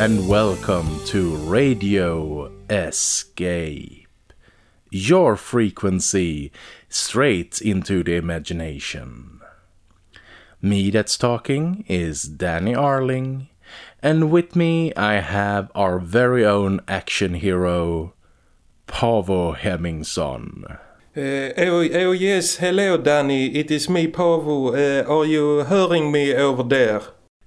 And welcome to Radio Escape. Your frequency straight into the imagination. Me that's talking is Danny Arling and with me I have our very own action hero Pavo Hemmingsson. Uh, oh, oh yes, hello Danny, it is me Pavo. Uh, are you hearing me over there?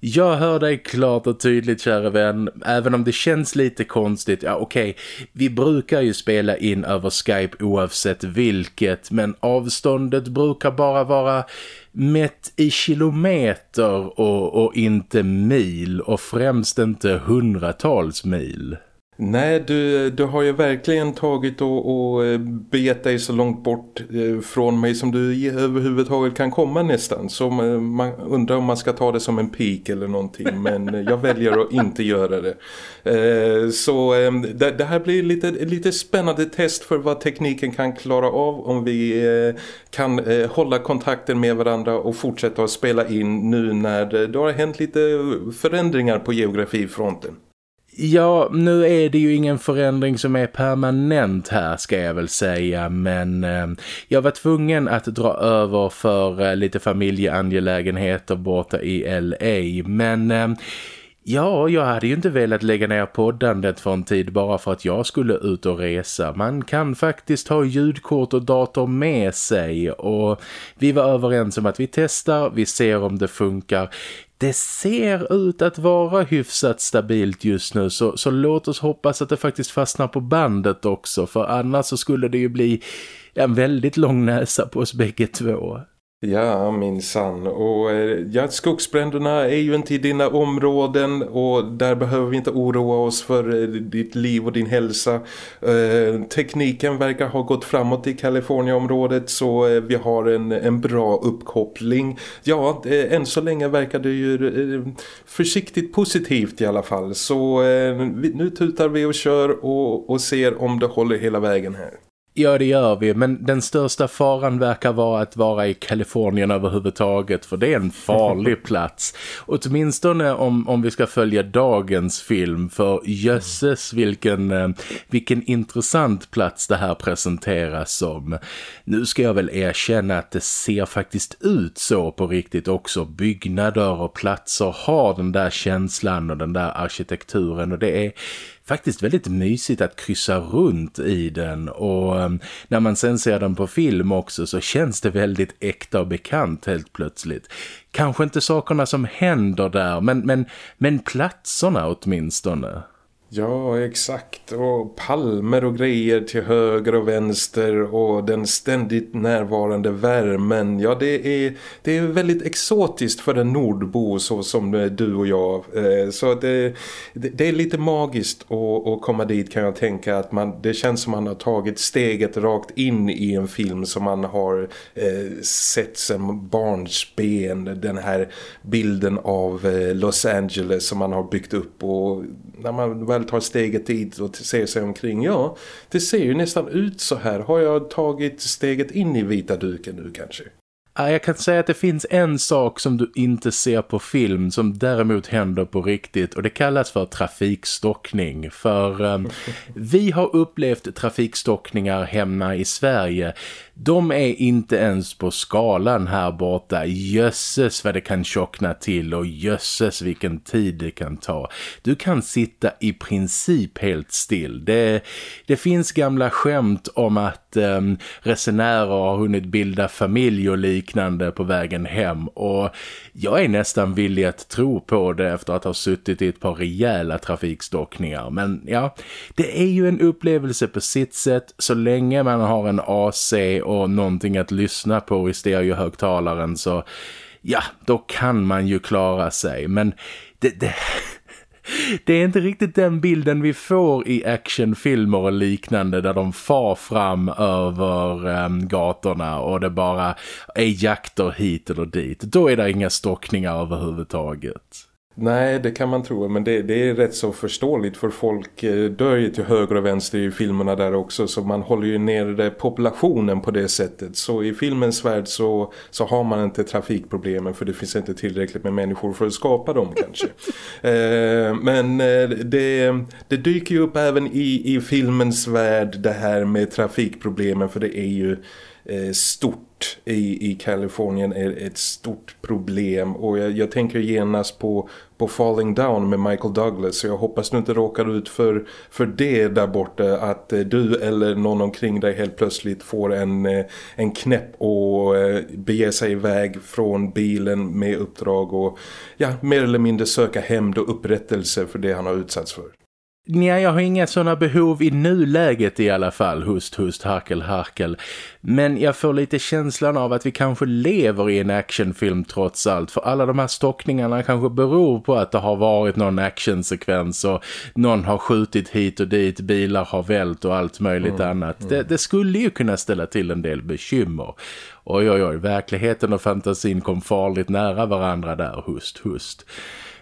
Jag hör dig klart och tydligt kära vän, även om det känns lite konstigt. Ja okej, okay. vi brukar ju spela in över Skype oavsett vilket, men avståndet brukar bara vara mätt i kilometer och, och inte mil och främst inte hundratals mil. Nej, du, du har ju verkligen tagit och, och eh, begett dig så långt bort eh, från mig som du överhuvudtaget kan komma nästan. Så man undrar om man ska ta det som en pik eller någonting, men jag väljer att inte göra det. Eh, så ehm, det här blir lite, lite spännande test för vad tekniken kan klara av om vi kan hålla kontakten med varandra och fortsätta att spela in nu när det har hänt lite förändringar på geografifronten. Ja, nu är det ju ingen förändring som är permanent här ska jag väl säga. Men eh, jag var tvungen att dra över för eh, lite familjeangelägenheter borta i LA. Men... Eh, Ja, jag hade ju inte velat lägga ner poddandet för en tid bara för att jag skulle ut och resa. Man kan faktiskt ha ljudkort och dator med sig och vi var överens om att vi testar, vi ser om det funkar det ser ut att vara hyfsat stabilt just nu så, så låt oss hoppas att det faktiskt fastnar på bandet också för annars så skulle det ju bli en väldigt lång näsa på oss bägge två. Ja, min sann. Och eh, ja, skogsbränderna är ju inte i dina områden och där behöver vi inte oroa oss för eh, ditt liv och din hälsa. Eh, tekniken verkar ha gått framåt i Kaliforniaområdet så eh, vi har en, en bra uppkoppling. Ja, eh, än så länge verkar det ju eh, försiktigt positivt i alla fall. Så nu tutar vi och kör och, och ser om det håller hela vägen här. Ja, det gör vi. Men den största faran verkar vara att vara i Kalifornien överhuvudtaget. För det är en farlig plats. Åtminstone om, om vi ska följa dagens film. För jösses vilken, eh, vilken intressant plats det här presenteras som. Nu ska jag väl erkänna att det ser faktiskt ut så på riktigt också. Byggnader och platser har den där känslan och den där arkitekturen. Och det är faktiskt väldigt mysigt att kryssa runt i den och eh, när man sen ser den på film också så känns det väldigt äkta och bekant helt plötsligt. Kanske inte sakerna som händer där men, men, men platserna åtminstone. Ja, exakt. Och palmer och grejer till höger och vänster och den ständigt närvarande värmen. Ja, det är, det är väldigt exotiskt för en nordbo så som du och jag. Eh, så det, det är lite magiskt att, att komma dit kan jag tänka. att man, Det känns som man har tagit steget rakt in i en film som man har eh, sett som barnsben. Den här bilden av eh, Los Angeles som man har byggt upp och när man väl tar steget dit och ser sig omkring, ja, det ser ju nästan ut så här. Har jag tagit steget in i vita duken nu kanske? Jag kan säga att det finns en sak som du inte ser på film som däremot händer på riktigt och det kallas för trafikstockning. För um, vi har upplevt trafikstockningar hemma i Sverige de är inte ens på skalan här borta. Jösses vad det kan tjockna till och jösses vilken tid det kan ta. Du kan sitta i princip helt still. Det, det finns gamla skämt om att eh, resenärer har hunnit bilda familj och liknande på vägen hem och jag är nästan villig att tro på det efter att ha suttit i ett par rejäla trafikstockningar. Men ja, det är ju en upplevelse på sitt sätt så länge man har en AC och någonting att lyssna på i stereohögtalaren så ja, då kan man ju klara sig. Men det, det, det är inte riktigt den bilden vi får i actionfilmer och liknande där de far fram över äm, gatorna och det bara är jakter hit eller dit. Då är det inga stockningar överhuvudtaget. Nej, det kan man tro. Men det, det, är rätt så förståeligt för folk eh, dör ju till höger och vänster i filmerna där också. Så man håller ju ner populationen på det sättet. Så i filmens värld så, så har man inte trafikproblemen för det finns inte tillräckligt med människor för att skapa dem kanske. eh, men eh, det, det dyker ju upp även i, i filmens värld det här med trafikproblemen för det är ju Eh, stort i, i Kalifornien är ett stort problem. Och jag, jag, tänker genast på, på Falling Down med Michael Douglas. Så jag hoppas du inte råkar ut för, för det där borta. Att eh, du eller någon omkring dig helt plötsligt får en, eh, en knäpp och bege sig iväg från bilen med uppdrag och ja, mer eller mindre söka hämnd och upprättelse för det han har utsatts för. Nej, jag har inga sådana behov i nuläget i alla fall, hust, hust, harkel, harkel. Men jag får lite känslan av att vi kanske lever i en actionfilm trots allt. För alla de här stockningarna kanske beror på att det har varit någon actionsekvens och någon har skjutit hit och dit, bilar har vält och allt möjligt mm, annat. Mm. Det, det skulle ju kunna ställa till en del bekymmer. Oj, oj, oj, verkligheten och fantasin kom farligt nära varandra där, hust, hust.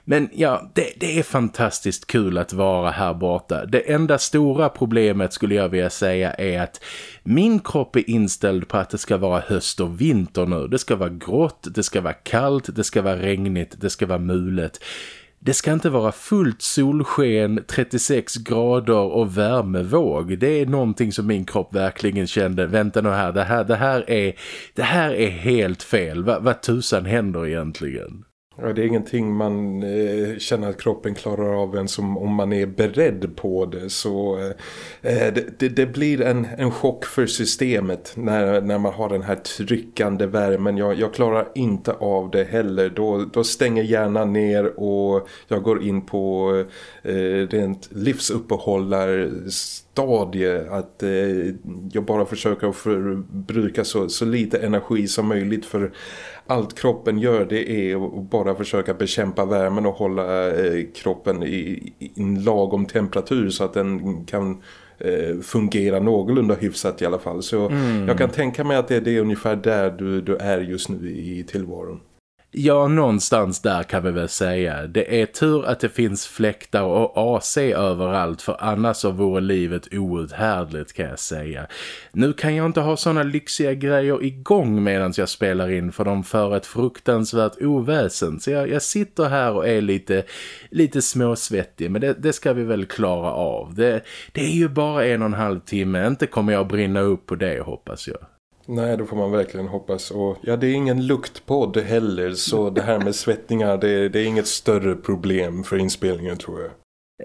Men ja, det, det, är fantastiskt kul att vara här borta. Det enda stora problemet skulle jag vilja säga är att min kropp är inställd på att det ska vara höst och vinter nu. Det ska vara grått, det ska vara kallt, det ska vara regnigt, det ska vara mulet. Det ska inte vara fullt solsken, 36 grader och värmevåg. Det är någonting som min kropp verkligen kände. Vänta nu här, det här, det här, är, det här är helt fel. Va, vad tusan händer egentligen? Ja, det är ingenting man eh, känner att kroppen klarar av ens om, om man är beredd på det. Så eh, eh, det, det, blir en, en chock för systemet när, när man har den här tryckande värmen. Jag, jag klarar inte av det heller. Då, då stänger hjärnan ner och jag går in på eh, rent livsuppehållar stadie att eh, jag bara försöker förbruka så, så lite energi som möjligt för allt kroppen gör det är att bara försöka bekämpa värmen och hålla eh, kroppen i, i en lagom temperatur så att den kan eh, fungera någorlunda hyfsat i alla fall. Så mm. jag kan tänka mig att det, det är ungefär där du, du är just nu i tillvaron. Ja, någonstans där kan vi väl säga. Det är tur att det finns fläktar och AC överallt för annars så vore livet outhärdligt kan jag säga. Nu kan jag inte ha såna lyxiga grejer igång medan jag spelar in för de för ett fruktansvärt oväsen. Så jag, jag sitter här och är lite, lite småsvettig men det, det ska vi väl klara av. Det, det är ju bara en och en halv timme, inte kommer jag brinna upp på det hoppas jag. Nej, då får man verkligen hoppas. Och ja, det är ingen luktpodd heller så det här med svettningar det, det är inget större problem för inspelningen tror jag.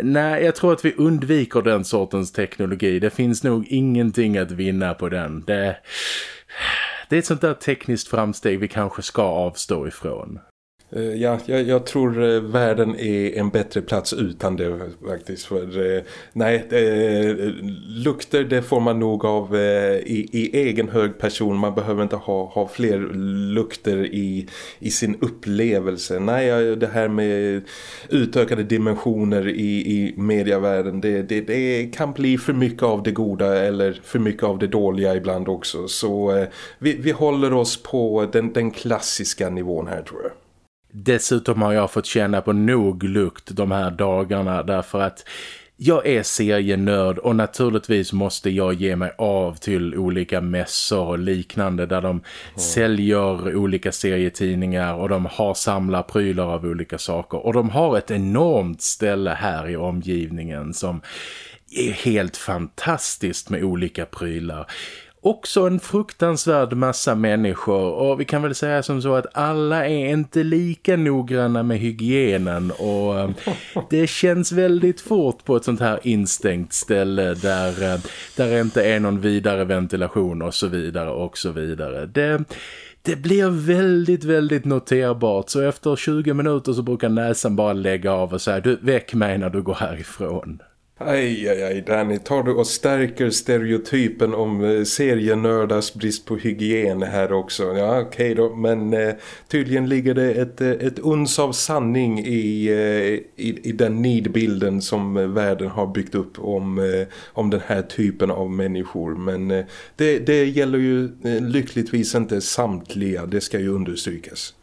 Nej, jag tror att vi undviker den sortens teknologi. Det finns nog ingenting att vinna på den. Det, det är ett sånt där tekniskt framsteg vi kanske ska avstå ifrån. Eh, ja, jag, jag, tror eh, världen är en bättre plats utan det faktiskt. För, eh, nej, eh, lukter det får man nog av i, i, egen hög person. Man behöver inte ha, ha fler lukter i, i sin upplevelse. Nej, det här med utökade dimensioner i, i medievärlden, det, det, det kan bli för mycket av det goda eller för mycket av det dåliga ibland också. Så vi, vi håller oss på den, den klassiska nivån här tror jag. Dessutom har jag fått känna på nog lukt de här dagarna därför att jag är serienörd och naturligtvis måste jag ge mig av till olika mässor och liknande där de mm. säljer olika serietidningar och de har samlarprylar av olika saker. Och de har ett enormt ställe här i omgivningen som är helt fantastiskt med olika prylar också en fruktansvärd massa människor och vi kan väl säga som så att alla är inte lika noggranna med hygienen och eh, det känns väldigt fort på ett sånt här instängt ställe där, eh, där det inte är någon vidare ventilation och så vidare och så vidare. Det, det blir väldigt, väldigt noterbart så efter 20 minuter så brukar näsan bara lägga av och säga du väck mig när du går härifrån. Aj, aj, aj, Danny. Tar du och stärker stereotypen om eh, serienördars brist på hygien här också? Ja, okej okay då. Men eh, tydligen ligger det ett, eh, ett uns av sanning i, eh, i, i den nidbilden som eh, världen har byggt upp om, eh, om den här typen av människor. Men det, det gäller ju lyckligtvis inte samtliga, det ska ju understrykas.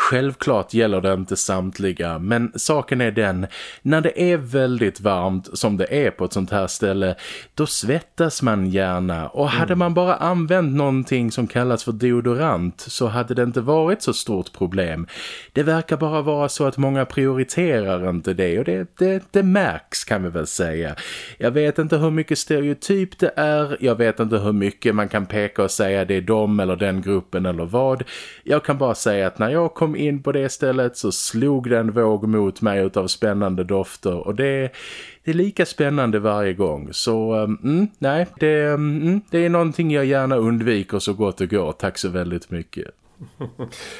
Självklart gäller det inte samtliga, men saken är den, när det är väldigt varmt som det är på ett sånt här ställe, då svettas man gärna. Och hade mm. man bara använt någonting som kallas för deodorant så hade det inte varit så stort problem. Det verkar bara vara så att många prioriterar inte det och det, det, det märks kan vi väl säga. Jag vet inte hur mycket stereotyp det är, jag vet inte hur mycket man kan peka och säga det är dem eller den gruppen eller vad. Jag kan bara säga att när jag kom in på det stället så slog det en våg mot mig utav spännande dofter och det, det är lika spännande varje gång. Så um, mm, nej, det, ehm, mm, det är någonting jag gärna undviker så gott det går. Tack så väldigt mycket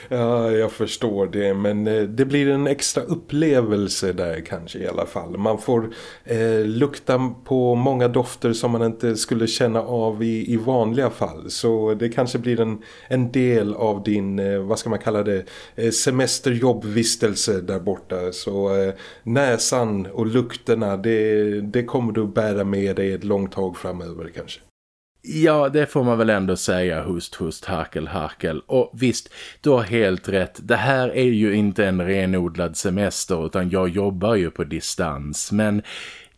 ja, jag förstår det. Men eh, det blir en extra upplevelse där kanske i alla fall. Man får eh, lukta på många dofter som man inte skulle känna av i, i vanliga fall. Så det kanske blir en, en del av din, eh, vad ska man kalla det, eh, semesterjobbvistelse där borta. Så eh, näsan och lukterna, det, det kommer du bära med dig ett långt tag framöver kanske. Ja, det får man väl ändå säga hust, hust, harkel, harkel. Och visst, du har helt rätt. Det här är ju inte en renodlad semester utan jag jobbar ju på distans. Men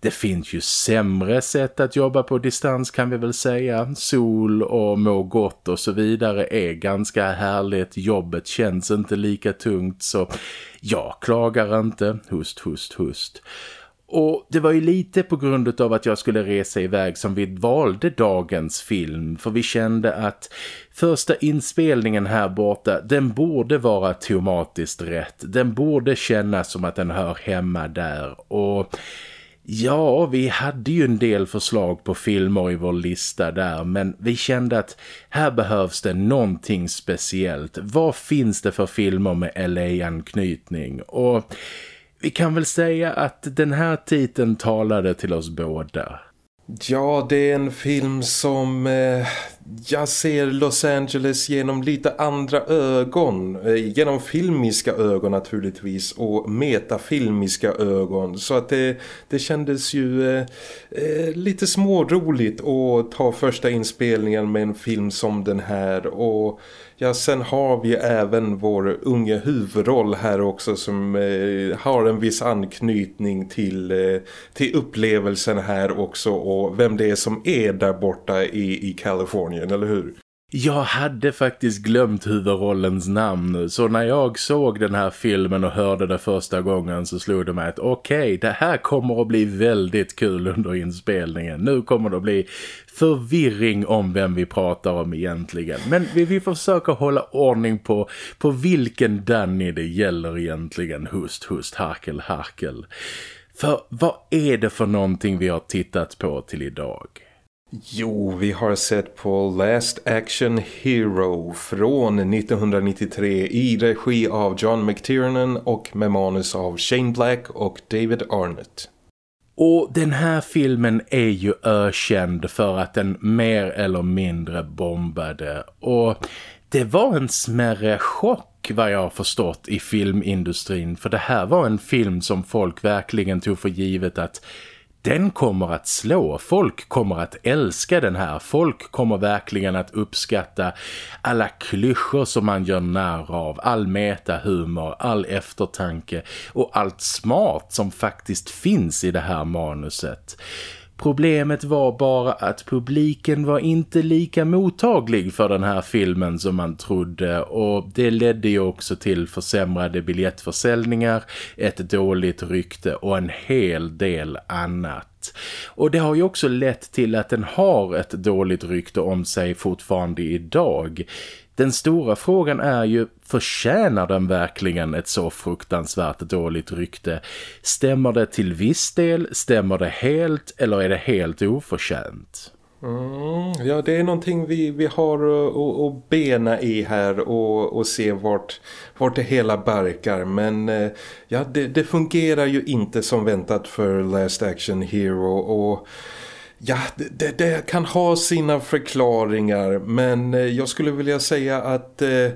det finns ju sämre sätt att jobba på distans kan vi väl säga. Sol och må gott och så vidare är ganska härligt. Jobbet känns inte lika tungt så jag klagar inte. Hust, hust, hust. Och det var ju lite på grund av att jag skulle resa iväg som vi valde dagens film. För vi kände att första inspelningen här borta, den borde vara tematiskt rätt. Den borde kännas som att den hör hemma där. Och ja, vi hade ju en del förslag på filmer i vår lista där. Men vi kände att här behövs det någonting speciellt. Vad finns det för filmer med LA-anknytning? Och vi kan väl säga att den här titeln talade till oss båda. Ja, det är en film som eh, jag ser Los Angeles genom lite andra ögon. Eh, genom filmiska ögon naturligtvis och metafilmiska ögon. Så att det, det kändes ju eh, eh, lite småroligt att ta första inspelningen med en film som den här. Och Ja, sen har vi även vår unge huvudroll här också som eh, har en viss anknytning till, eh, till upplevelsen här också och vem det är som är där borta i, i Kalifornien, eller hur? Jag hade faktiskt glömt huvudrollens namn så när jag såg den här filmen och hörde det första gången så slog det mig att okej, okay, det här kommer att bli väldigt kul under inspelningen. Nu kommer det att bli förvirring om vem vi pratar om egentligen. Men vi, vi försöker hålla ordning på, på vilken Danny det gäller egentligen. Hust, hust, harkel, harkel. För vad är det för någonting vi har tittat på till idag? Jo, vi har sett på Last Action Hero från 1993 i regi av John McTiernan och med manus av Shane Black och David Arnott. Och den här filmen är ju ökänd för att den mer eller mindre bombade. Och det var en smärre chock vad jag har förstått i filmindustrin. För det här var en film som folk verkligen tog för givet att den kommer att slå. Folk kommer att älska den här. Folk kommer verkligen att uppskatta alla klyschor som man gör när av. All metahumor, all eftertanke och allt smart som faktiskt finns i det här manuset. Problemet var bara att publiken var inte lika mottaglig för den här filmen som man trodde och det ledde ju också till försämrade biljettförsäljningar, ett dåligt rykte och en hel del annat. Och det har ju också lett till att den har ett dåligt rykte om sig fortfarande idag. Den stora frågan är ju, förtjänar den verkligen ett så fruktansvärt dåligt rykte? Stämmer det till viss del? Stämmer det helt? Eller är det helt oförtjänt? Mm, ja, det är någonting vi, vi har att bena i här och, och se vart, vart det hela barkar. Men eh, ja, det, det fungerar ju inte som väntat för Last Action Hero och Ja, det, det, kan ha sina förklaringar men eh, jag skulle vilja säga att eh,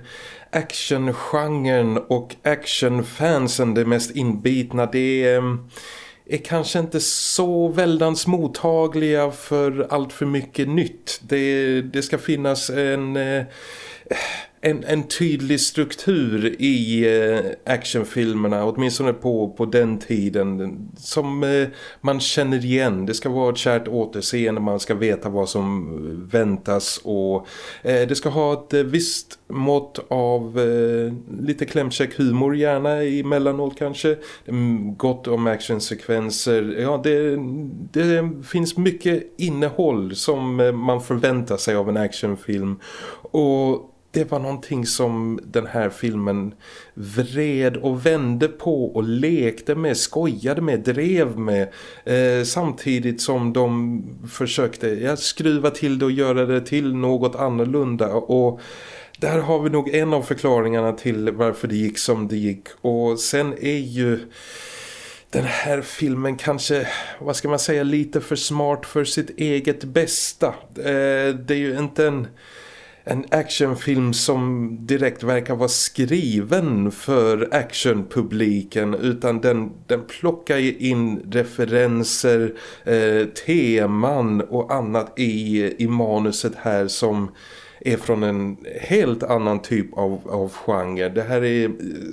actiongenren och actionfansen, det mest inbitna, det är, är kanske inte så väldans mottagliga för allt för mycket nytt. Det, det ska finnas en... Eh, en, en tydlig struktur i eh, actionfilmerna, åtminstone på, på den tiden, som eh, man känner igen. Det ska vara ett kärt återseende, man ska veta vad som väntas och eh, det ska ha ett eh, visst mått av eh, lite klämkäck humor gärna emellanåt kanske. Mm, gott om actionsekvenser. Ja, det, det finns mycket innehåll som eh, man förväntar sig av en actionfilm och det var någonting som den här filmen vred och vände på och lekte med, skojade med, drev med. Eh, samtidigt som de försökte ja, skruva till det och göra det till något annorlunda. Och där har vi nog en av förklaringarna till varför det gick som det gick. Och sen är ju den här filmen kanske, vad ska man säga, lite för smart för sitt eget bästa. Eh, det är ju inte en en actionfilm som direkt verkar vara skriven för actionpubliken utan den, den plockar in referenser, eh, teman och annat i, i manuset här som är från en helt annan typ av, av genre. Det här är eh,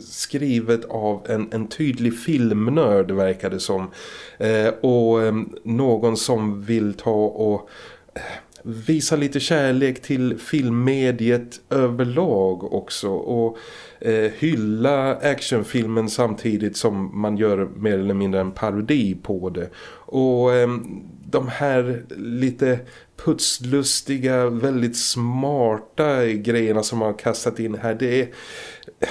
skrivet av en, en tydlig filmnörd verkar det som. Eh, och eh, någon som vill ta och eh, visa lite kärlek till filmmediet överlag också och eh, hylla actionfilmen samtidigt som man gör mer eller mindre en parodi på det. Och eh, de här lite putslustiga, väldigt smarta grejerna som man har kastat in här, det är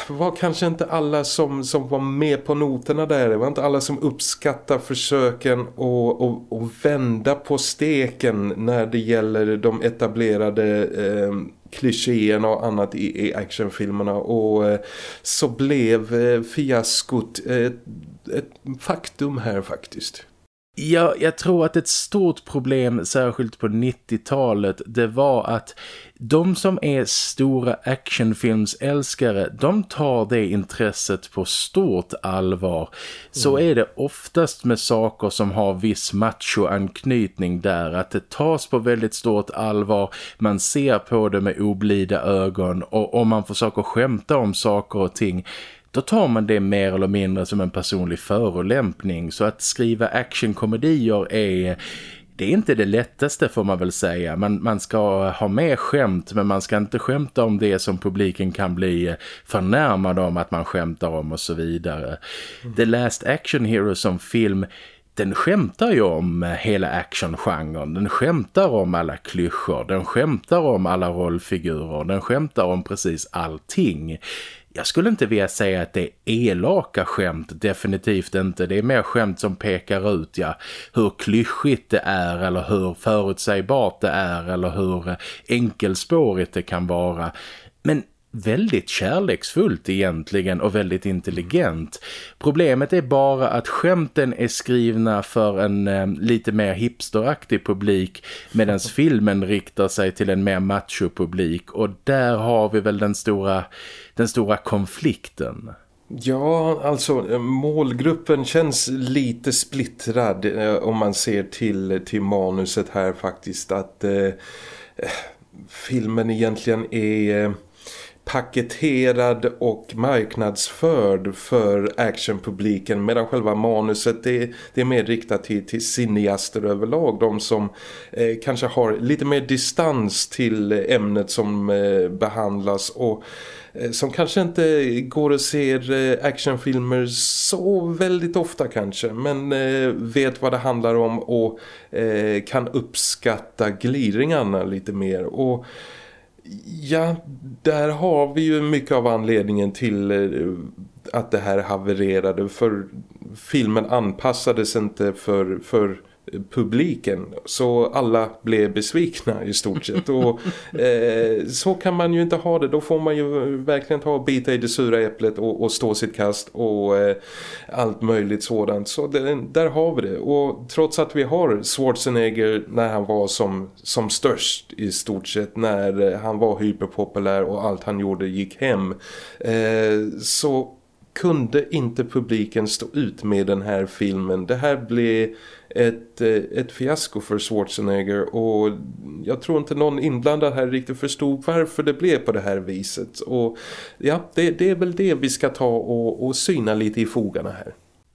var kanske inte alla som, som var med på noterna där. Det var inte alla som uppskattar försöken att och, och vända på steken när det gäller de etablerade eh, klichéerna och annat i, i actionfilmerna. Och eh, så blev eh, fiaskot ett, ett faktum här faktiskt. Ja, jag tror att ett stort problem, särskilt på 90-talet, det var att de som är stora actionfilmsälskare, de tar det intresset på stort allvar. Så mm. är det oftast med saker som har viss machoanknytning där, att det tas på väldigt stort allvar, man ser på det med oblida ögon och om man försöker skämta om saker och ting då tar man det mer eller mindre som en personlig förolämpning. Så att skriva actionkomedier är... Det är inte det lättaste får man väl säga. Man, man ska ha med skämt men man ska inte skämta om det som publiken kan bli förnärmad om att man skämtar om och så vidare. Mm. The Last Action Hero som film den skämtar ju om hela actiongenren. Den skämtar om alla klyschor. Den skämtar om alla rollfigurer. Den skämtar om precis allting. Jag skulle inte vilja säga att det är elaka skämt, definitivt inte. Det är mer skämt som pekar ut ja, hur klyschigt det är eller hur förutsägbart det är eller hur enkelspårigt det kan vara. Men väldigt kärleksfullt egentligen och väldigt intelligent. Problemet är bara att skämten är skrivna för en eh, lite mer hipsteraktig publik medan filmen riktar sig till en mer macho-publik och där har vi väl den stora, den stora konflikten. Ja, alltså eh, målgruppen känns lite splittrad eh, om man ser till, till manuset här faktiskt att eh, eh filmen egentligen är eh, paketerad och marknadsförd för actionpubliken medan själva manuset det, det är mer riktat till, till cineaster överlag. De som eh, kanske har lite mer distans till ämnet som eh, behandlas och eh, som kanske inte går och ser eh, actionfilmer så väldigt ofta kanske men eh, vet vad det handlar om och eh, kan uppskatta gliringarna lite mer och Ja, där har vi ju mycket av anledningen till eh, att det här havererade. För filmen anpassades inte för, för publiken så alla blev besvikna i stort sett. Och eh, så kan man ju inte ha det. Då får man ju verkligen ta och bita i det sura äpplet och, och stå sitt kast och eh, allt möjligt sådant. Så det, där har vi det. Och trots att vi har Schwarzenegger när han var som, som störst i stort sett när han var hyperpopulär och allt han gjorde gick hem eh, så kunde inte publiken stå ut med den här filmen. Det här blev ett, eh, ett fiasko för Schwarzenegger och jag tror inte någon inblandad här riktigt förstod varför det blev på det här viset. Och ja, det, det är väl det vi ska ta och, och syna lite i fogarna här.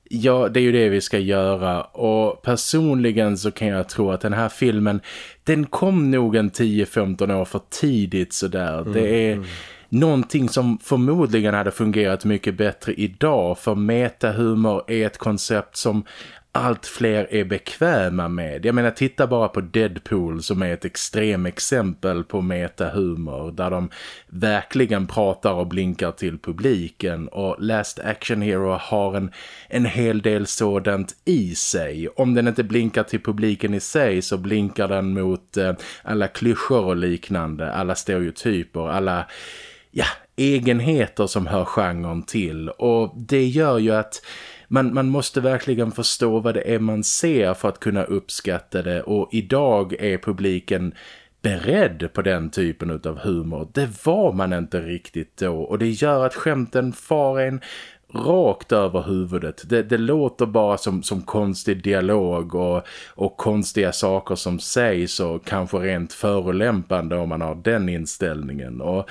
Ja, det är ju det vi ska göra och personligen så kan jag tro att den här filmen, den kom nog en 10-15 år för tidigt sådär. Mm, det är mm någonting som förmodligen hade fungerat mycket bättre idag för metahumor är ett koncept som allt fler är bekväma med. Jag menar, titta bara på Deadpool som är ett extrem exempel på metahumor där de verkligen pratar och blinkar till publiken och Last Action Hero har en, en hel del sådant i sig. Om den inte blinkar till publiken i sig så blinkar den mot eh, alla klyschor och liknande, alla stereotyper, alla ja, egenheter som hör genren till och det gör ju att man, man måste verkligen förstå vad det är man ser för att kunna uppskatta det och idag är publiken beredd på den typen av humor. Det var man inte riktigt då och det gör att skämten far en rakt över huvudet. Det, det låter bara som, som konstig dialog och, och konstiga saker som sägs och kanske rent förolämpande om man har den inställningen. Och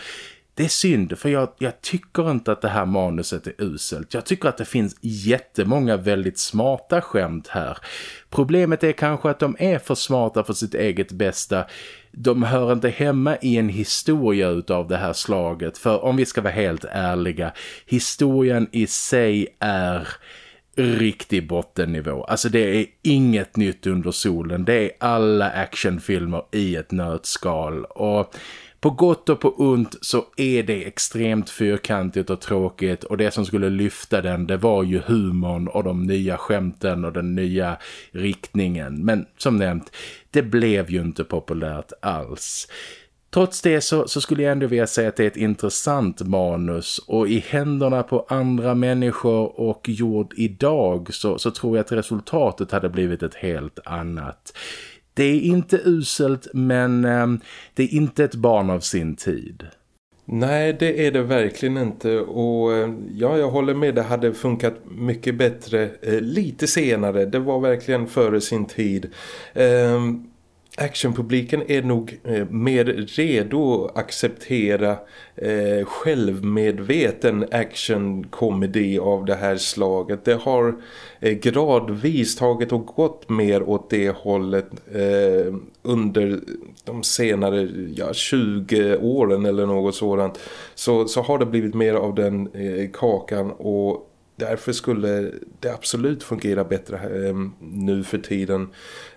det är synd för jag, jag, tycker inte att det här manuset är uselt. Jag tycker att det finns jättemånga väldigt smarta skämt här. Problemet är kanske att de är för smarta för sitt eget bästa. De hör inte hemma i en historia utav det här slaget. För om vi ska vara helt ärliga, historien i sig är riktig bottennivå. Alltså det är inget nytt under solen. Det är alla actionfilmer i ett nötskal och på gott och på ont så är det extremt fyrkantigt och tråkigt och det som skulle lyfta den det var ju humorn och de nya skämten och den nya riktningen. Men som nämnt, det blev ju inte populärt alls. Trots det så, så, skulle jag ändå vilja säga att det är ett intressant manus och i händerna på andra människor och gjord idag så, så tror jag att resultatet hade blivit ett helt annat. Det är inte uselt men eh, det är inte ett barn av sin tid. Nej, det är det verkligen inte och ehm, ja, jag håller med, det hade funkat mycket bättre eh, lite senare. Det var verkligen före sin tid. Eh, actionpubliken är nog eh, mer redo att acceptera eh, självmedveten actionkomedi av det här slaget. Det har eh, gradvis tagit och gått mer åt det hållet eh, under de senare ja, 20 åren eller något sådant. Så, så har det blivit mer av den eh, kakan och Därför skulle det absolut fungera bättre eh, nu för tiden.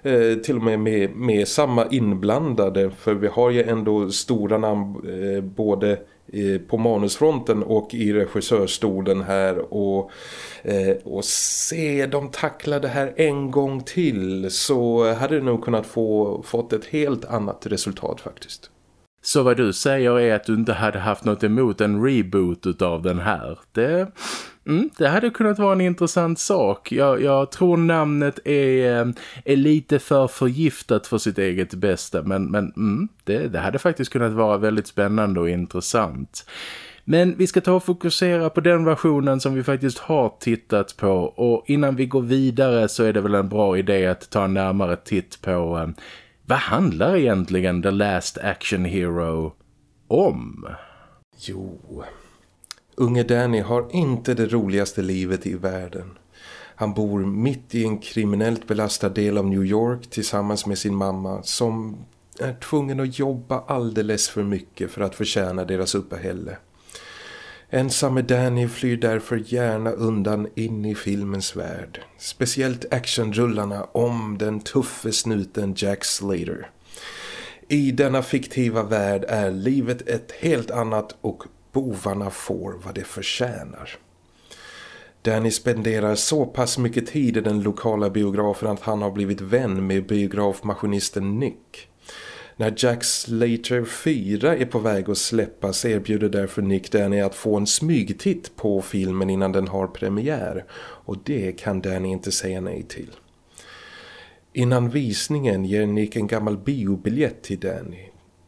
Eh, till och med, med med samma inblandade. För vi har ju ändå stora namn eh, både eh, på manusfronten och i regissörstolen här. Och, eh, och se dem tackla det här en gång till så hade det nog kunnat få fått ett helt annat resultat faktiskt. Så vad du säger är att du inte hade haft något emot en reboot av den här. Det Mm, det hade kunnat vara en intressant sak. Jag, jag tror namnet är, eh, är lite för förgiftat för sitt eget bästa. Men, men mm, det, det hade faktiskt kunnat vara väldigt spännande och intressant. Men vi ska ta och fokusera på den versionen som vi faktiskt har tittat på. Och innan vi går vidare så är det väl en bra idé att ta en närmare titt på... Eh, vad handlar egentligen The Last Action Hero om? Jo, Unge Danny har inte det roligaste livet i världen. Han bor mitt i en kriminellt belastad del av New York tillsammans med sin mamma som är tvungen att jobba alldeles för mycket för att förtjäna deras uppehälle. Ensamme Danny flyr därför gärna undan in i filmens värld. Speciellt actionrullarna om den tuffe snuten Jack Slater. I denna fiktiva värld är livet ett helt annat och bovarna får vad de förtjänar. Danny spenderar så pass mycket tid i den lokala biografen att han har blivit vän med biografmaskinisten Nick. När Jack Slater 4 är på väg att släppas erbjuder därför Nick Danny att få en smygtitt på filmen innan den har premiär och det kan Danny inte säga nej till. Innan visningen ger Nick en gammal biobiljett till Danny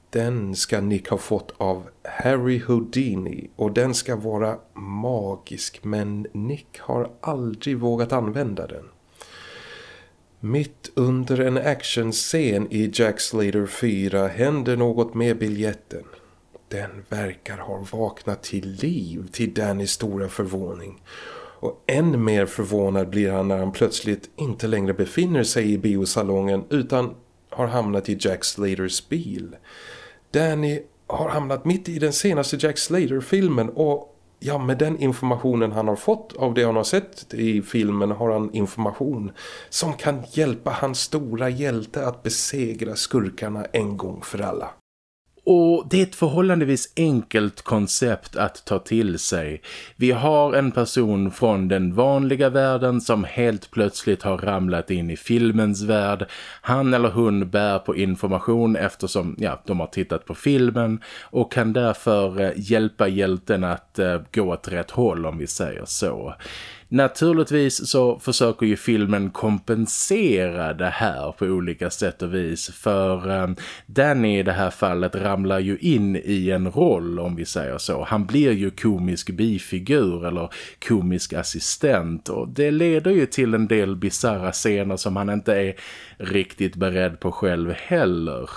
den ska Nick ha fått av Harry Houdini och den ska vara magisk men Nick har aldrig vågat använda den. Mitt under en actionscen i Jack Slater 4 händer något med biljetten. Den verkar ha vaknat till liv till Dannys stora förvåning. Och än mer förvånad blir han när han plötsligt inte längre befinner sig i biosalongen utan har hamnat i Jack Slaters bil. Danny har hamnat mitt i den senaste Jack Slater-filmen och ja, med den informationen han har fått av det han har sett i filmen har han information som kan hjälpa hans stora hjälte att besegra skurkarna en gång för alla. Och det är ett förhållandevis enkelt koncept att ta till sig. Vi har en person från den vanliga världen som helt plötsligt har ramlat in i filmens värld. Han eller hon bär på information eftersom ja, de har tittat på filmen och kan därför eh, hjälpa hjälten att eh, gå åt rätt håll om vi säger så. Naturligtvis så försöker ju filmen kompensera det här på olika sätt och vis för eh, Danny i det här fallet ramlar ju in i en roll om vi säger så. Han blir ju komisk bifigur eller komisk assistent och det leder ju till en del bizarra scener som han inte är riktigt beredd på själv heller.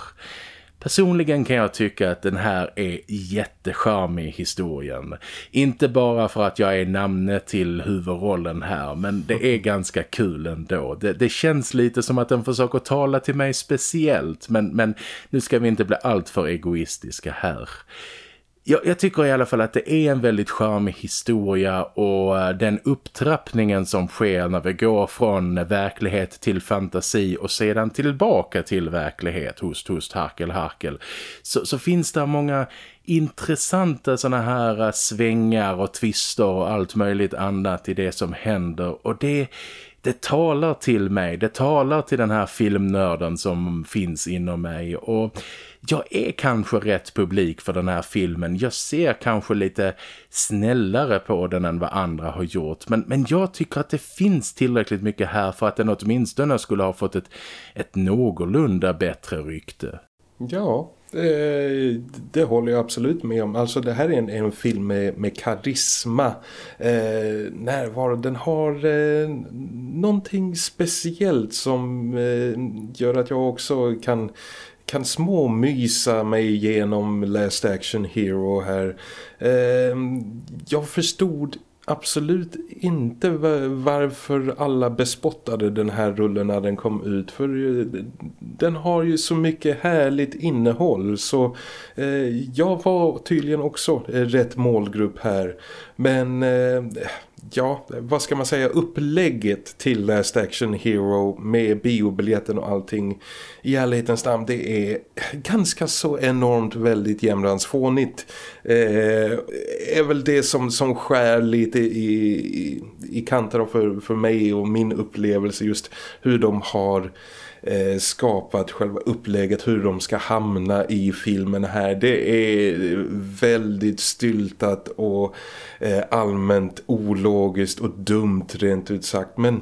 Personligen kan jag tycka att den här är jättecharmig historien. Inte bara för att jag är namnet till huvudrollen här men det är ganska kul ändå. Det, det känns lite som att den försöker tala till mig speciellt men, men nu ska vi inte bli allt för egoistiska här jag, jag, tycker i alla fall att det är en väldigt charmig historia och eh, den upptrappningen som sker när vi går från verklighet till fantasi och sedan tillbaka till verklighet, host, host, harkel, harkel. Så, så finns det många intressanta sådana här eh, svängar och twister och allt möjligt annat i det som händer och det det talar till mig, det talar till den här filmnörden som finns inom mig och jag är kanske rätt publik för den här filmen. Jag ser kanske lite snällare på den än vad andra har gjort. Men, men jag tycker att det finns tillräckligt mycket här för att den åtminstone skulle ha fått ett, ett någorlunda bättre rykte. Ja, det, det, håller jag absolut med om. Alltså det här är en, en film med, med karisma. Eh, närvaro. Den har eh, någonting speciellt som eh, gör att jag också kan kan småmysa mig igenom Last Action Hero här. Eh, jag förstod absolut inte varför alla bespottade den här rullen när den kom ut för eh, den har ju så mycket härligt innehåll så eh, jag var tydligen också eh, rätt målgrupp här men eh, ja, vad ska man säga, upplägget till Last Action Hero med biobiljetten och allting i ärlighetens namn, det är ganska så enormt väldigt jämransfånigt. Eh, är väl det som, som skär lite i, i, i kanterna för, för mig och min upplevelse just hur de har eh, Eh, skapat själva upplägget hur de ska hamna i filmen här. Det är väldigt styltat och eh, allmänt ologiskt och dumt rent ut sagt. Men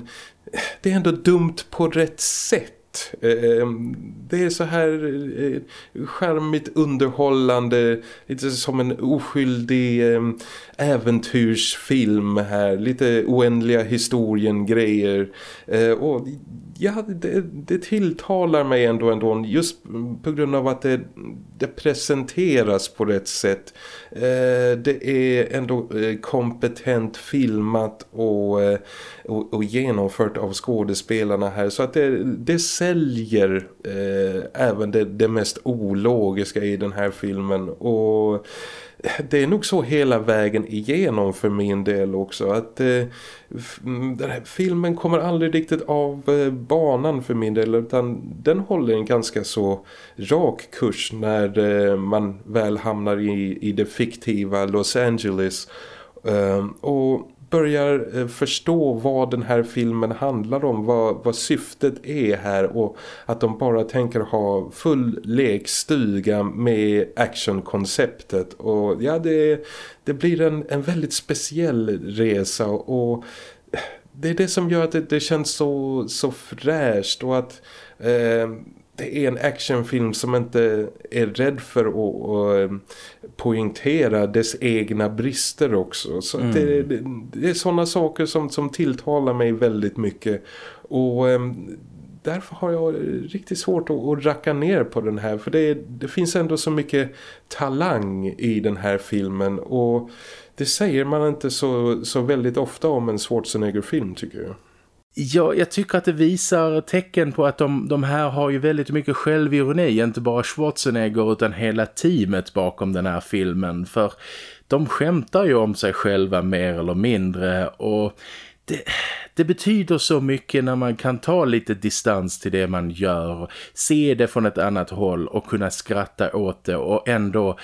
eh, det är ändå dumt på rätt sätt. Det är så här skärmigt charmigt underhållande, lite som en oskyldig äventyrsfilm här. Lite oändliga historien grejer. Och ja, det, det tilltalar mig ändå ändå just på grund av att det, det presenteras på rätt sätt. Eh, det är ändå eh, kompetent filmat och, eh, och, och genomfört av skådespelarna här så att det, det säljer eh, även det, det mest ologiska i den här filmen och det är nog så hela vägen igenom för min del också att eh, den här filmen kommer aldrig riktigt av eh, banan för min del utan den håller en ganska så rak kurs när eh, man väl hamnar i, i det fiktiva Los Angeles. Eh, och börjar eh, förstå vad den här filmen handlar om, vad, vad syftet är här och att de bara tänker ha full lekstuga med actionkonceptet. Och ja det, det blir en, en väldigt speciell resa och det är det som gör att det, det känns så, så fräscht och att eh, det är en actionfilm som inte är rädd för att, att ehm, poängtera dess egna brister också. Så mm. det, det, det, är sådana saker som, som tilltalar mig väldigt mycket. Och um, därför har jag riktigt svårt att, att racka ner på den här. För det, det finns ändå så mycket talang i den här filmen. Och det säger man inte så, så väldigt ofta om en Schwarzenegger-film tycker jag. Ja, jag tycker att det visar tecken på att de, de här har ju väldigt mycket självironi, inte bara Schwarzenegger utan hela teamet bakom den här filmen. För de skämtar ju om sig själva mer eller mindre. Och det, det, betyder så mycket när man kan ta lite distans till det man gör, se det från ett annat håll och kunna skratta åt det och ändå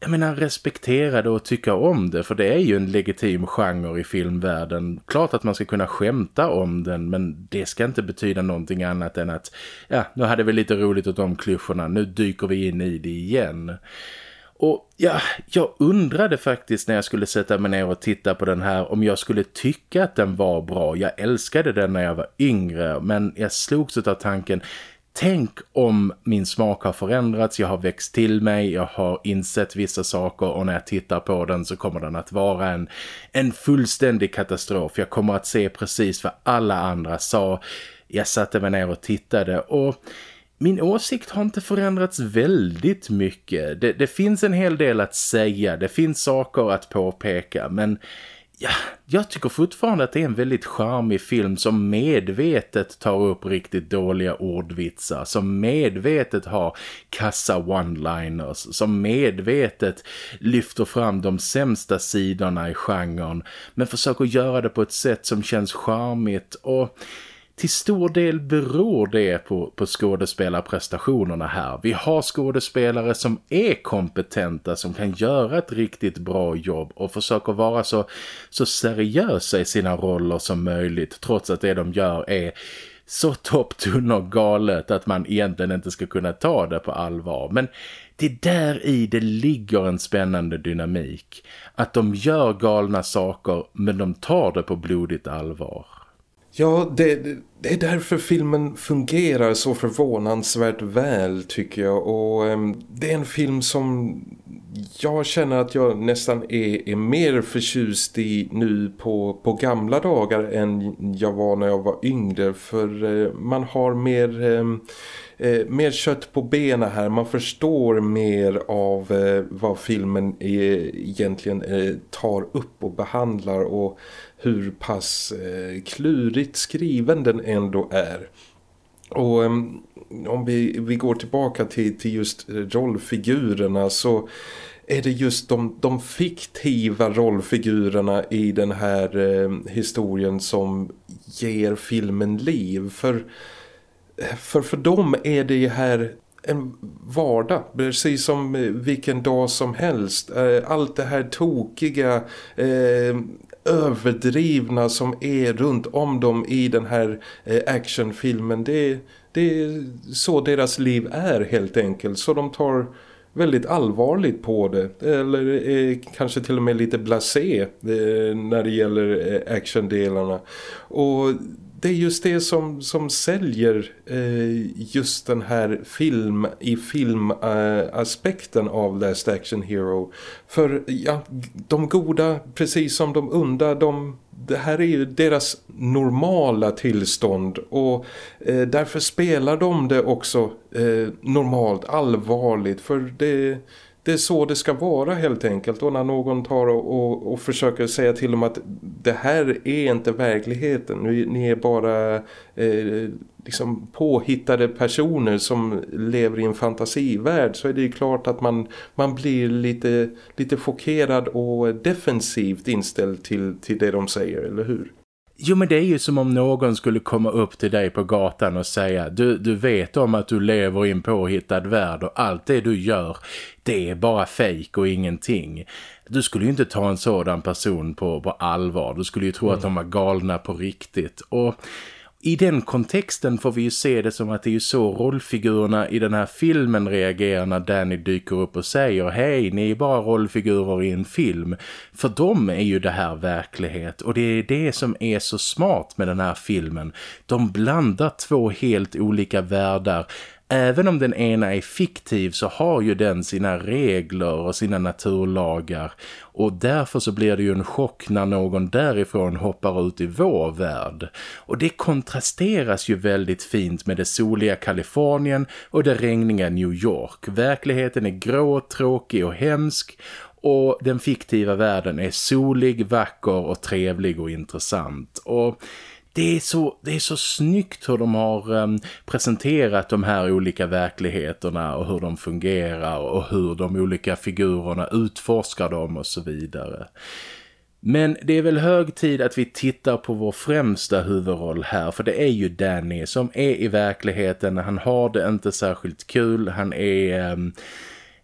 jag menar respektera det och tycka om det för det är ju en legitim genre i filmvärlden. Klart att man ska kunna skämta om den men det ska inte betyda någonting annat än att ja, nu hade vi lite roligt åt de klyschorna, nu dyker vi in i det igen. Och ja, jag undrade faktiskt när jag skulle sätta mig ner och titta på den här om jag skulle tycka att den var bra. Jag älskade den när jag var yngre men jag slogs av tanken Tänk om min smak har förändrats, jag har växt till mig, jag har insett vissa saker och när jag tittar på den så kommer den att vara en, en fullständig katastrof. Jag kommer att se precis vad alla andra sa. Jag satte mig ner och tittade och min åsikt har inte förändrats väldigt mycket. Det, det finns en hel del att säga, det finns saker att påpeka men ja, jag tycker fortfarande att det är en väldigt charmig film som medvetet tar upp riktigt dåliga ordvitsar, som medvetet har kassa one-liners, som medvetet lyfter fram de sämsta sidorna i genren men försöker göra det på ett sätt som känns charmigt och till stor del beror det på, på skådespelarprestationerna här. Vi har skådespelare som är kompetenta, som kan göra ett riktigt bra jobb och försöker vara så, så seriösa i sina roller som möjligt trots att det de gör är så topptunn och galet att man egentligen inte ska kunna ta det på allvar. Men det där i det ligger en spännande dynamik. Att de gör galna saker men de tar det på blodigt allvar. Ja, det, det, är därför filmen fungerar så förvånansvärt väl tycker jag. Och um, det är en film som jag känner att jag nästan är, är mer förtjust i nu på, på gamla dagar än jag var när jag var yngre. För uh, man har mer... Um, eh, mer kött på benen här. Man förstår mer av eh, vad filmen är, egentligen eh, tar upp och behandlar och hur pass eh, klurigt skriven den ändå är. Och eh, om vi, vi går tillbaka till, till just eh, rollfigurerna så är det just de, de fiktiva rollfigurerna i den här eh, historien som ger filmen liv. För, eh, för, för dem är det här en vardag, precis som eh, vilken dag som helst. Eh, allt det här tokiga, eh, överdrivna som är runt om dem i den här eh, actionfilmen det, det är så deras liv är helt enkelt. Så de tar väldigt allvarligt på det. Eller kanske till och med lite blasé eh, när det gäller eh, actiondelarna. Och det är just det som, som säljer eh, just den här film i filmaspekten eh, av Last Action Hero. För ja, de goda, precis som de onda, de, det här är ju deras normala tillstånd och eh, därför spelar de det också eh, normalt, allvarligt. För det det är så det ska vara helt enkelt. Och när någon tar och, och, och, försöker säga till dem att det här är inte verkligheten. Ni, ni är bara eh, liksom påhittade personer som lever i en fantasivärld så är det ju klart att man, man blir lite, lite chockerad och defensivt inställd till, till det de säger, eller hur? Jo men det är ju som om någon skulle komma upp till dig på gatan och säga du, du vet om att du lever i en påhittad värld och allt det du gör det är bara fejk och ingenting. Du skulle ju inte ta en sådan person på, på allvar. Du skulle ju tro mm. att de var galna på riktigt. Och i den kontexten får vi ju se det som att det är så rollfigurerna i den här filmen reagerar när Danny dyker upp och säger Hej, ni är bara rollfigurer i en film. För dem är ju det här verklighet och det är det som är så smart med den här filmen. De blandar två helt olika världar även om den ena är fiktiv så har ju den sina regler och sina naturlagar och därför så blir det ju en chock när någon därifrån hoppar ut i vår värld. Och det kontrasteras ju väldigt fint med det soliga Kalifornien och det regniga New York. Verkligheten är grå, tråkig och hemsk och den fiktiva världen är solig, vacker och trevlig och intressant. Och det är så, det är så snyggt hur de har um, presenterat de här olika verkligheterna och hur de fungerar och hur de olika figurerna utforskar dem och så vidare. Men det är väl hög tid att vi tittar på vår främsta huvudroll här för det är ju Danny som är i verkligheten. Han har det inte särskilt kul, han är... Um,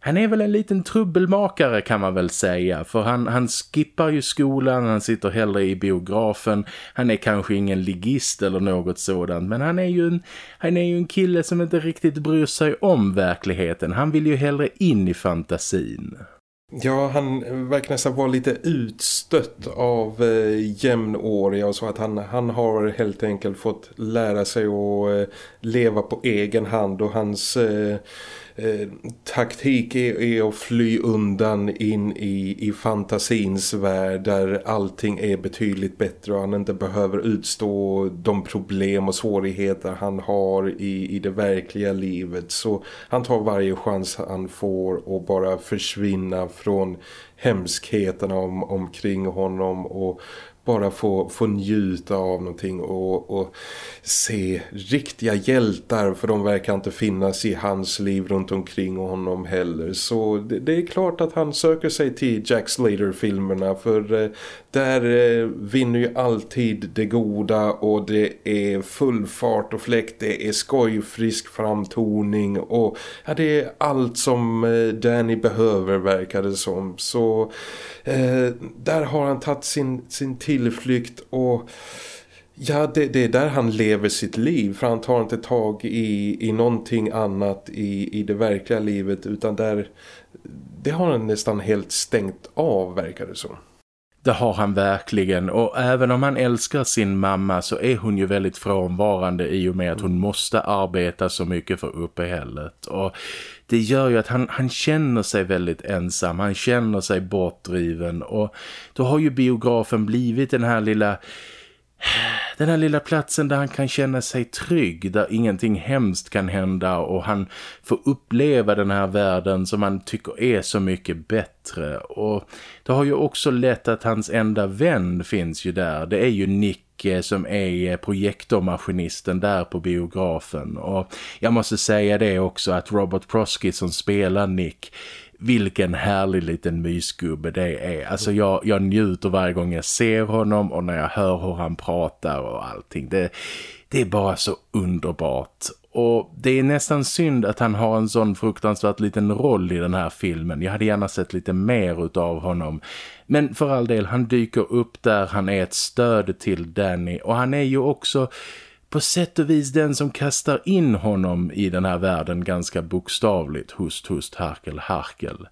han är väl en liten trubbelmakare kan man väl säga. För han, han skippar ju skolan, han sitter hellre i biografen. Han är kanske ingen ligist eller något sådant. Men han är ju en, han är ju en kille som inte riktigt bryr sig om verkligheten. Han vill ju hellre in i fantasin. Ja, han verkar nästan vara lite utstött av eh, jämnåriga och så att han, han har helt enkelt fått lära sig att eh, leva på egen hand och hans... Eh, Eh, taktik är, är att fly undan in i, i fantasins värld där allting är betydligt bättre och han inte behöver utstå de problem och svårigheter han har i, i det verkliga livet. Så han tar varje chans han får och bara försvinna från hemskheterna om, omkring honom och bara få, få njuta av någonting och, och se riktiga hjältar för de verkar inte finnas i hans liv runt omkring honom heller. Så det, det är klart att han söker sig till Jack Slater-filmerna för eh, där eh, vinner ju alltid det goda och det är full fart och fläkt, det är skojfrisk framtoning och ja, det är allt som eh, Danny behöver verkar det som. Så eh, där har han tagit sin, sin tillflykt och Ja, det, det, är där han lever sitt liv. För han tar inte tag i, i någonting annat i, i det verkliga livet. Utan där, det har han nästan helt stängt av, verkar det som. Det har han verkligen och även om han älskar sin mamma så är hon ju väldigt frånvarande i och med att hon måste arbeta så mycket för uppehället. Och det gör ju att han, han känner sig väldigt ensam, han känner sig bortdriven och då har ju biografen blivit den här lilla den här lilla platsen där han kan känna sig trygg, där ingenting hemskt kan hända och han får uppleva den här världen som han tycker är så mycket bättre. Och det har ju också lett att hans enda vän finns ju där. Det är ju Nick som är projektormaskinisten där på biografen. Och jag måste säga det också att Robert Prosky som spelar Nick vilken härlig liten mysgubbe det är. Alltså jag, jag njuter varje gång jag ser honom och när jag hör hur han pratar och allting. Det, det är bara så underbart. Och det är nästan synd att han har en sån fruktansvärt liten roll i den här filmen. Jag hade gärna sett lite mer av honom. Men för all del, han dyker upp där, han är ett stöd till Danny. Och han är ju också på sätt och vis den som kastar in honom i den här världen ganska bokstavligt. Hust, hust, harkel, harkel.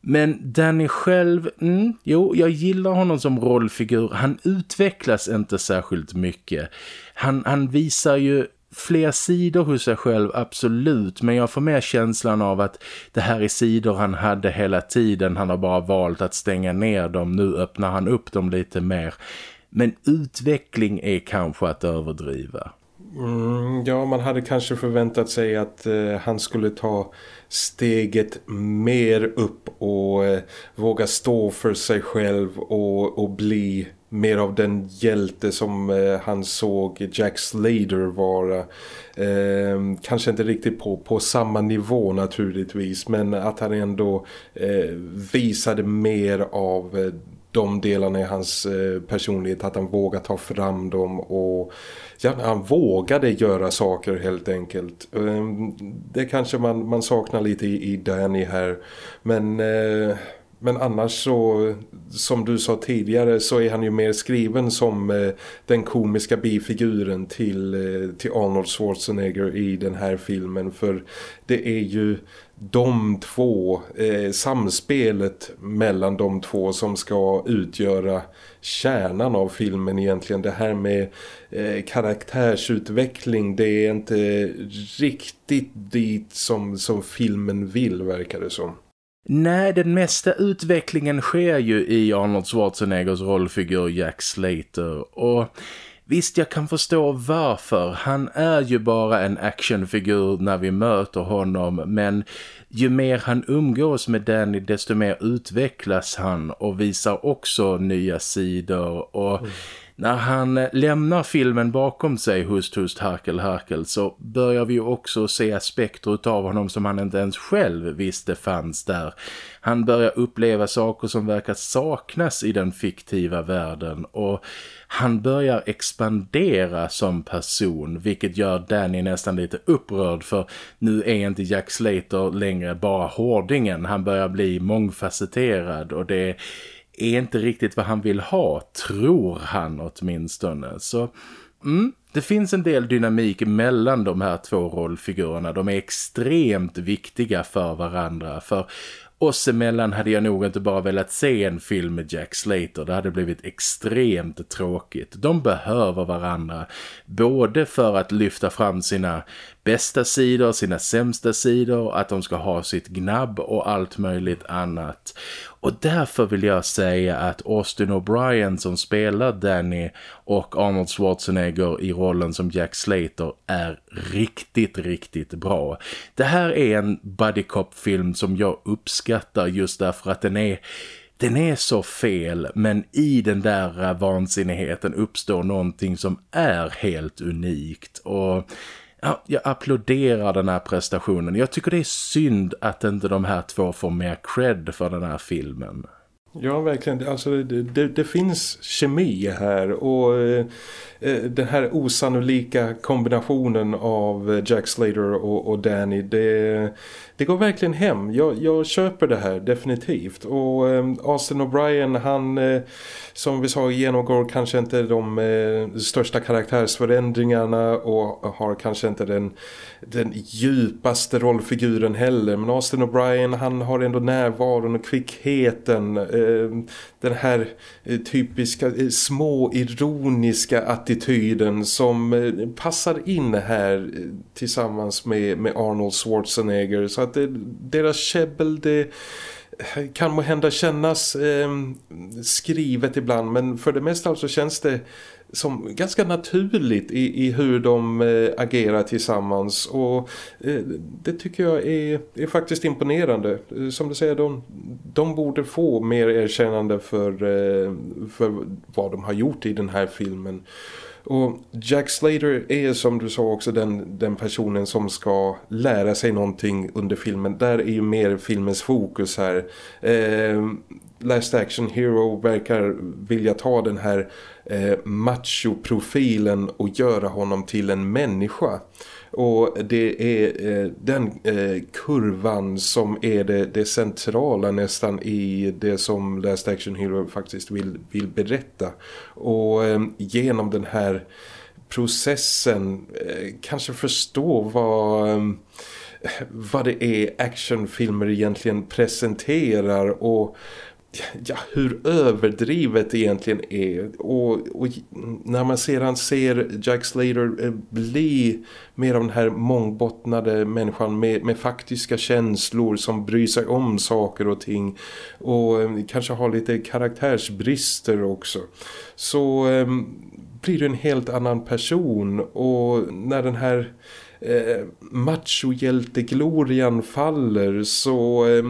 Men Danny själv, mm, jo, jag gillar honom som rollfigur. Han utvecklas inte särskilt mycket. Han, han visar ju fler sidor hos sig själv, absolut. Men jag får mer känslan av att det här är sidor han hade hela tiden. Han har bara valt att stänga ner dem. Nu öppnar han upp dem lite mer. Men utveckling är kanske att överdriva. Mm, ja, man hade kanske förväntat sig att eh, han skulle ta steget mer upp och eh, våga stå för sig själv och, och bli mer av den hjälte som eh, han såg Jack Slater vara. Eh, kanske inte riktigt på, på samma nivå naturligtvis men att han ändå eh, visade mer av eh, de delarna i hans eh, personlighet att han vågade ta fram dem och ja, han vågade göra saker helt enkelt. Eh, det kanske man, man saknar lite i, i Danny här men eh, men annars så, som du sa tidigare så är han ju mer skriven som eh, den komiska bifiguren till, eh, till Arnold Schwarzenegger i den här filmen. För det är ju de två, eh, samspelet mellan de två som ska utgöra kärnan av filmen egentligen. Det här med eh, karaktärsutveckling, det är inte riktigt dit som, som filmen vill verkar det som. Nej, den mesta utvecklingen sker ju i Arnold Schwarzeneggers rollfigur Jack Slater och visst jag kan förstå varför. Han är ju bara en actionfigur när vi möter honom men ju mer han umgås med Danny desto mer utvecklas han och visar också nya sidor och mm när han eh, lämnar filmen bakom sig hust hust harkel harkel så börjar vi också se aspekter av honom som han inte ens själv visste fanns där. Han börjar uppleva saker som verkar saknas i den fiktiva världen och han börjar expandera som person vilket gör Danny nästan lite upprörd för nu är inte Jack Slater längre bara hårdingen. Han börjar bli mångfacetterad och det är inte riktigt vad han vill ha, tror han åtminstone. Så mm, det finns en del dynamik mellan de här två rollfigurerna. De är extremt viktiga för varandra för oss emellan hade jag nog inte bara velat se en film med Jack Slater. Det hade blivit extremt tråkigt. De behöver varandra. Både för att lyfta fram sina bästa sidor, sina sämsta sidor, att de ska ha sitt gnabb och allt möjligt annat. Och därför vill jag säga att Austin O'Brien som spelar Danny och Arnold Schwarzenegger i rollen som Jack Slater är riktigt, riktigt bra. Det här är en buddy cop-film som jag uppskattar just därför att den är den är så fel men i den där vansinnigheten uppstår någonting som är helt unikt och jag applåderar den här prestationen. Jag tycker det är synd att inte de här två får mer cred för den här filmen. Ja, verkligen. Alltså, det, det, det finns kemi här och eh, eh, den här osannolika kombinationen av Jack Slater och, och Danny, det, det går verkligen hem. Jag, jag köper det här definitivt. Och eh, Austin O'Brien, han eh, som vi sa genomgår kanske inte de eh, största karaktärsförändringarna och har kanske inte den, den djupaste rollfiguren heller. Men Austin O'Brien, han har ändå närvaron och kvickheten. Eh, Eh, den här eh, typiska eh, små ironiska attityden som passar in här tillsammans med, med Arnold Schwarzenegger. Så att det, deras käbbel det kan må hända kännas eh, skrivet ibland men för det mesta så känns det som ganska naturligt i, i hur de eh, agerar tillsammans och eh, det tycker jag är, är faktiskt imponerande. Som du säger, de, de borde få mer erkännande för, eh, för vad de har gjort i den här filmen. Och Jack Slater är som du sa också den, den personen som ska lära sig någonting under filmen. Där är ju mer filmens fokus här. Eh, Last Action Hero verkar vilja ta den här eh, macho-profilen och göra honom till en människa. Och det är eh, den eh, kurvan som är det, det, centrala nästan i det som Last Action Hero faktiskt vill, vill berätta. Och eh, genom den här processen eh, kanske förstå vad eh, vad det är actionfilmer egentligen presenterar och ja, hur överdrivet det egentligen är. Och, och, när man sedan ser Jack Slater eh, bli mer av den här mångbottnade människan med, med faktiska känslor som bryr sig om saker och ting. Och eh, kanske har lite karaktärsbrister också. Så eh, blir det en helt annan person. Och när den här eh, machohjälteglorian faller så eh,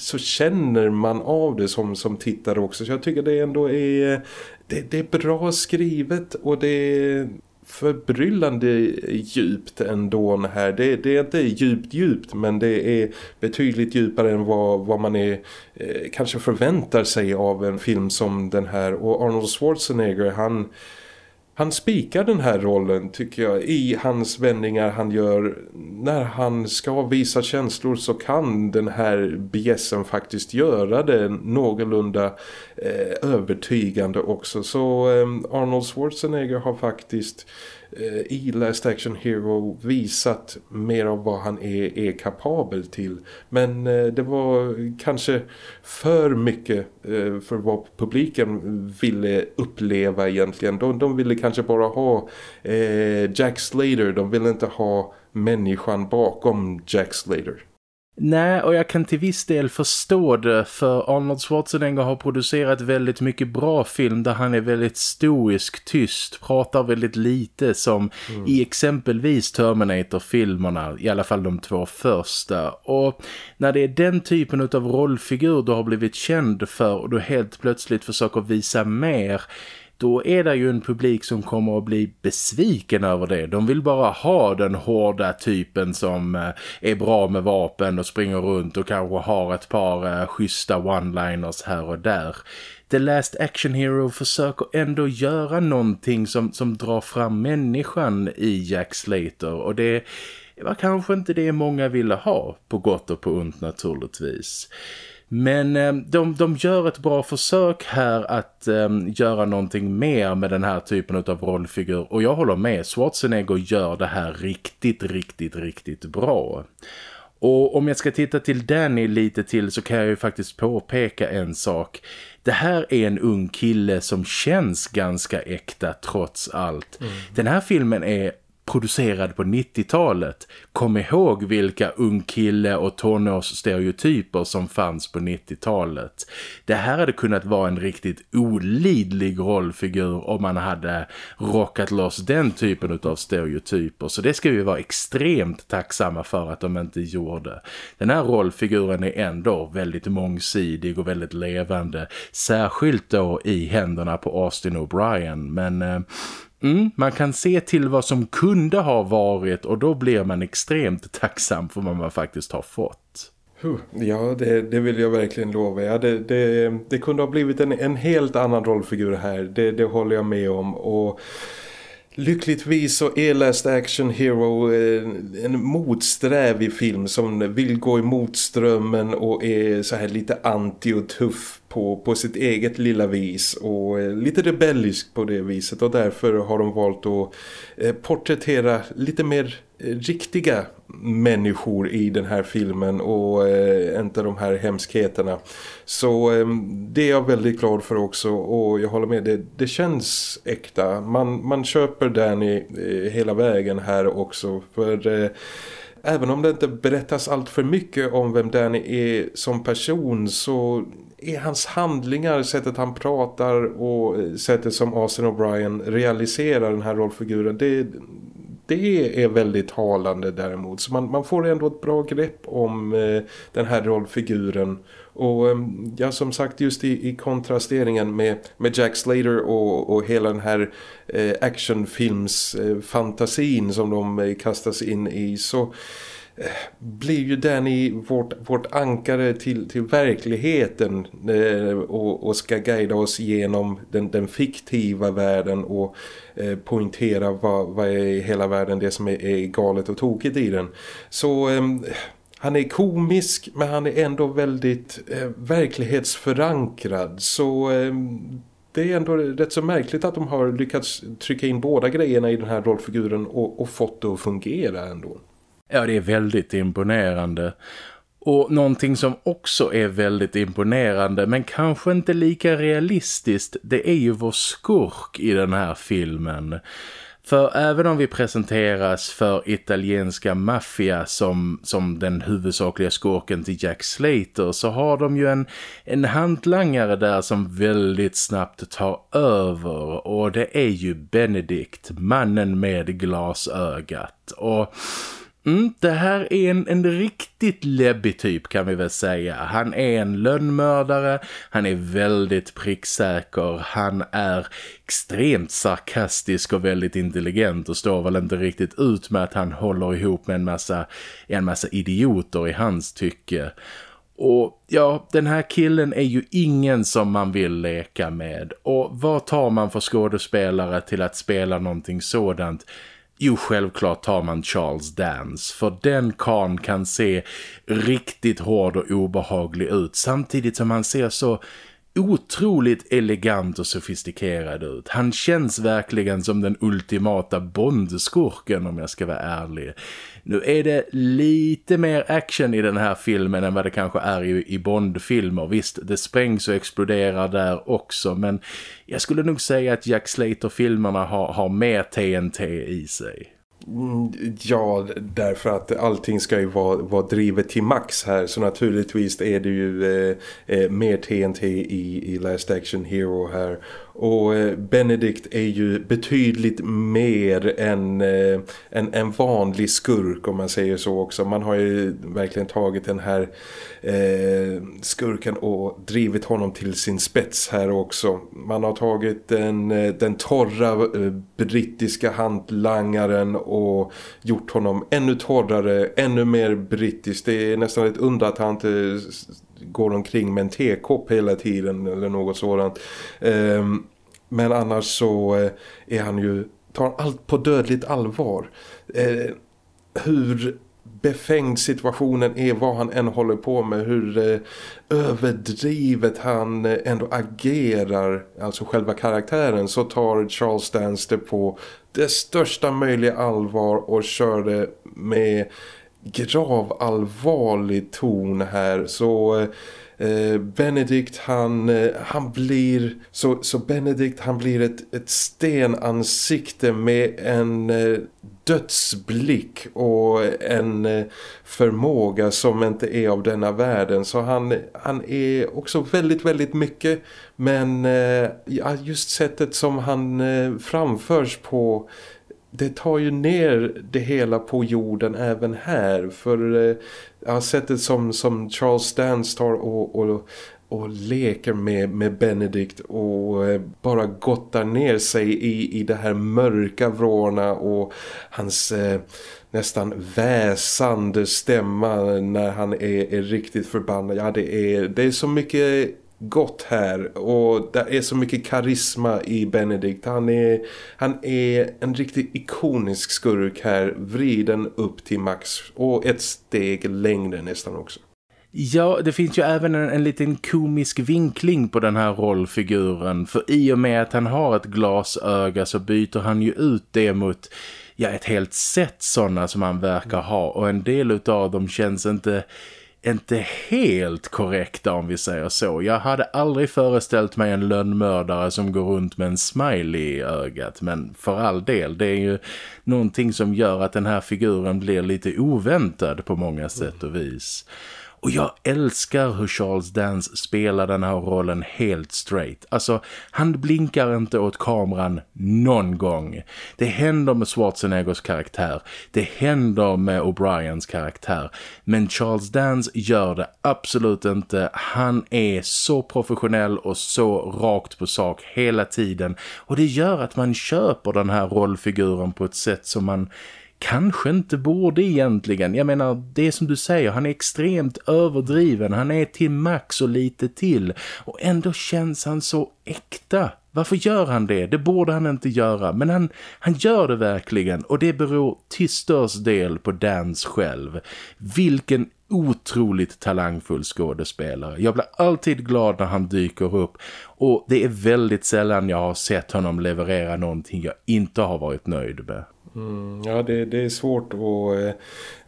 så känner man av det som, som tittare också. Så jag tycker det ändå är, det, det är bra skrivet och det är förbryllande djupt ändå här. Det, det, är inte djupt djupt men det är betydligt djupare än vad, vad man är, eh, kanske förväntar sig av en film som den här. Och Arnold Schwarzenegger han han spikar den här rollen tycker jag i hans vändningar han gör när han ska visa känslor så kan den här bjässen faktiskt göra det någorlunda eh, övertygande också. Så eh, Arnold Schwarzenegger har faktiskt Eh, Eh, i Last Action Hero visat mer av vad han är, är kapabel till. Men eh, det var kanske för mycket eh, för vad publiken ville uppleva egentligen. De, de ville kanske bara ha Jack Slater, de ville inte ha människan bakom Jack Slater. Nej, och jag kan till viss del förstå det för Arnold Schwarzenegger har producerat väldigt mycket bra film där han är väldigt stoisk, tyst, pratar väldigt lite som mm. i exempelvis Terminator-filmerna, i alla fall de två första. Och när det är den typen av rollfigur du har blivit känd för och du helt plötsligt försöker visa mer då är det ju en publik som kommer att bli besviken över det. De vill bara ha den hårda typen som eh, är bra med vapen och springer runt och kanske har ett par eh, schyssta one-liners här och där. The Last Action Hero försöker ändå göra någonting som, som drar fram människan i Jack Slater och det var kanske inte det många ville ha på gott och på ont naturligtvis. Men eh, de, de gör ett bra försök här att um, göra någonting mer med den här typen av rollfigur. Och jag håller med, Schwarzenegger gör det här riktigt, riktigt, riktigt bra. Och om jag ska titta till Danny lite till så kan jag ju faktiskt påpeka en sak. Det här är en ung kille som känns ganska äkta trots allt. Mm. Den här filmen är producerad på 90-talet. Kom ihåg vilka ungkille och tonårsstereotyper som fanns på 90-talet. Det här hade kunnat vara en riktigt olidlig rollfigur om man hade rockat loss den typen av stereotyper. Så det ska vi vara extremt tacksamma för att de inte gjorde. Den här rollfiguren är ändå väldigt mångsidig och väldigt levande. Särskilt då i händerna på Austin O'Brien. Men eh, Mm, man kan se till vad som kunde ha varit och då blir man extremt tacksam för vad man faktiskt har fått. Ja, det, det vill jag verkligen lova. Ja, det, det, det kunde ha blivit en, en helt annan rollfigur här, det, det håller jag med om. Och Lyckligtvis så är Last Action Hero eh, en motsträvig film som vill gå emot strömmen och är så här lite anti och tuff på, på sitt eget lilla vis och eh, lite rebellisk på det viset och därför har de valt att eh, porträttera lite mer eh, riktiga människor i den här filmen och eh, inte de här hemskheterna. Så eh, det är jag väldigt glad för också och jag håller med, det, det känns äkta. Man, man köper Danny eh, hela vägen här också för... Eh, Även om det inte berättas allt för mycket om vem Danny är som person så är hans handlingar, sättet han pratar och eh, sättet som Austin O'Brien realiserar den här rollfiguren, det, det är väldigt talande däremot. Så man, man får ändå ett bra grepp om eh, den här rollfiguren. Och eh, ja, som sagt just i, i kontrasteringen med, med Jack Slater och, och hela den här eh, actionfilmsfantasin eh, som de eh, kastas in i så blir ju Danny vårt, vårt ankare till, till verkligheten eh, och, och ska guida oss genom den, den fiktiva världen och eh, poängtera vad, vad är i hela världen det som är, är galet och tokigt i den. Så... Eh, han är komisk men han är ändå väldigt eh, verklighetsförankrad så eh, det är ändå rätt så märkligt att de har lyckats trycka in båda grejerna i den här rollfiguren och, och fått det att fungera ändå. Ja, det är väldigt imponerande. Och någonting som också är väldigt imponerande men kanske inte lika realistiskt det är ju vår skurk i den här filmen. För även om vi presenteras för italienska maffia som, som den huvudsakliga skurken till Jack Slater så har de ju en, en hantlangare där som väldigt snabbt tar över och det är ju Benedict, mannen med glasögat. Och Mm, det här är en, en riktigt läbbig typ kan vi väl säga. Han är en lönnmördare, han är väldigt pricksäker, han är extremt sarkastisk och väldigt intelligent och står väl inte riktigt ut med att han håller ihop med en massa, en massa idioter i hans tycke. Och ja, den här killen är ju ingen som man vill leka med. Och vad tar man för skådespelare till att spela någonting sådant? Jo, självklart tar man Charles Dance för den kan kan se riktigt hård och obehaglig ut samtidigt som han ser så otroligt elegant och sofistikerad ut. Han känns verkligen som den ultimata bondskurken om jag ska vara ärlig. Nu är det lite mer action i den här filmen än vad det kanske är i, i Bondfilmer. Visst, det sprängs och exploderar där också men jag skulle nog säga att Jack Slater-filmerna har, har mer TNT i sig. Mm, ja, därför att allting ska ju vara, vara drivet till max här. Så naturligtvis är det ju eh, eh mer TNT i, i Last Action Hero här och eh, Benedict är ju betydligt mer än eh, en, en vanlig skurk om man säger så också. Man har ju verkligen tagit den här eh, skurken och drivit honom till sin spets här också. Man har tagit den, eh, den torra eh, brittiska handlangaren och gjort honom ännu torrare, ännu mer brittisk. Det är nästan ett under att han inte går omkring med en tekopp hela tiden eller något sådant. Um, men annars så eh, är han ju, tar allt på dödligt allvar. Eh, hur befängd situationen är, vad han än håller på med, hur eh, överdrivet han eh, ändå agerar, alltså själva karaktären, så tar Charles Dance det på det största möjliga allvar och kör det med grav allvarlig ton här. Så... Eh, Eh, Benedikt Benedict han, eh, han blir så, så Benedict han blir ett, ett stenansikte med en eh, dödsblick och en förmåga som inte är av denna världen. Så han, han är också väldigt väldigt mycket men ja, just sättet som han framförs på det tar ju ner det hela på jorden även här för eh, sättet som, som Charles Dance tar och, och, och leker med, med Benedict och eh, bara gottar ner sig i, i det här mörka vrårna och hans eh, nästan väsande stämma när han är, är riktigt förbannad. Ja, det är, det är så mycket gott här och det är så mycket karisma i Benedict. Han är, han är en riktigt ikonisk skurk här, vriden upp till max och ett steg längre nästan också. Ja, det finns ju även en, en liten komisk vinkling på den här rollfiguren. För i och med att han har ett glasöga så byter han ju ut det mot ja, ett helt sätt sådana som han verkar ha. Och en del av dem känns inte inte helt korrekta om vi säger så. Jag hade aldrig föreställt mig en lönnmördare som går runt med en smiley i ögat. Men för all del, det är ju någonting som gör att den här figuren blir lite oväntad på många sätt och vis. Och jag älskar hur Charles Dance spelar den här rollen helt straight. Alltså, han blinkar inte åt kameran någon gång. Det händer med Schwarzeneggers karaktär. Det händer med O'Briens karaktär. Men Charles Dance gör det absolut inte. Han är så professionell och så rakt på sak hela tiden. Och det gör att man köper den här rollfiguren på ett sätt som man kanske inte borde egentligen. Jag menar, det är som du säger, han är extremt överdriven. Han är till max och lite till. Och ändå känns han så äkta. Varför gör han det? Det borde han inte göra. Men han, han gör det verkligen. Och det beror till störst del på Dans själv. Vilken otroligt talangfull skådespelare. Jag blir alltid glad när han dyker upp. Och det är väldigt sällan jag har sett honom leverera någonting jag inte har varit nöjd med. Mm, ja, det, det, är svårt eh,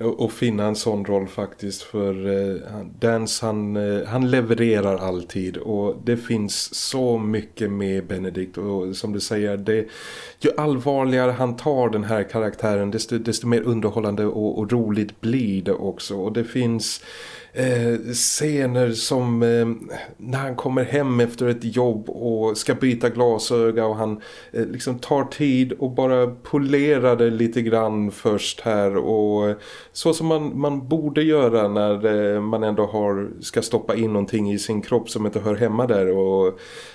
att, att finna en sån roll faktiskt för eh, Dance han, eh, han levererar alltid och det finns så mycket med Benedict och som du säger, det, ju allvarligare han tar den här karaktären desto, desto mer underhållande och, och roligt blir det också och det finns eh, scener som eh, när han kommer hem efter ett jobb och ska byta glasöga och han eh, liksom tar tid och bara polerar det lite grann först här och eh, så som man, man borde göra när eh, man ändå har, ska stoppa in någonting i sin kropp som inte hör hemma där och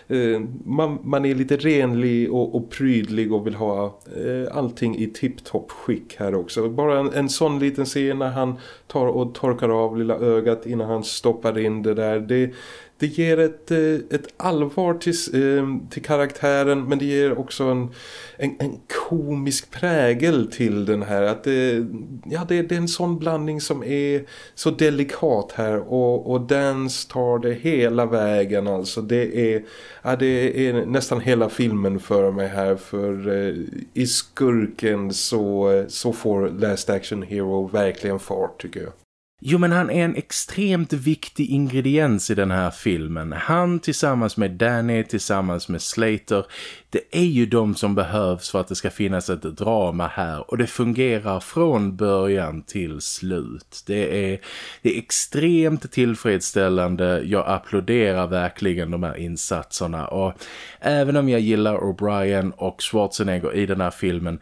eh, man, man är lite renlig och, och prydlig och vill ha eh, allting i tipptopp skick här också. Bara en, en sån liten scen när han tar och torkar av lilla ögat innan han stoppar in det där. Det, det ger ett, eh, ett allvar till, eh, till karaktären men det ger också en, en, en komisk prägel till den här. Att det, ja, det, det, är en sån blandning som är så delikat här och, och Dance tar det hela vägen alltså. Det är, ja, det är nästan hela filmen för mig här för eh, i skurken så, så får Last Action Hero verkligen fart tycker jag. Jo men han är en extremt viktig ingrediens i den här filmen. Han tillsammans med Danny, tillsammans med Slater, det är ju de som behövs för att det ska finnas ett drama här. Och det fungerar från början till slut. Det är, det är extremt tillfredsställande. Jag applåderar verkligen de här insatserna. Och även om jag gillar O'Brien och Schwarzenegger i den här filmen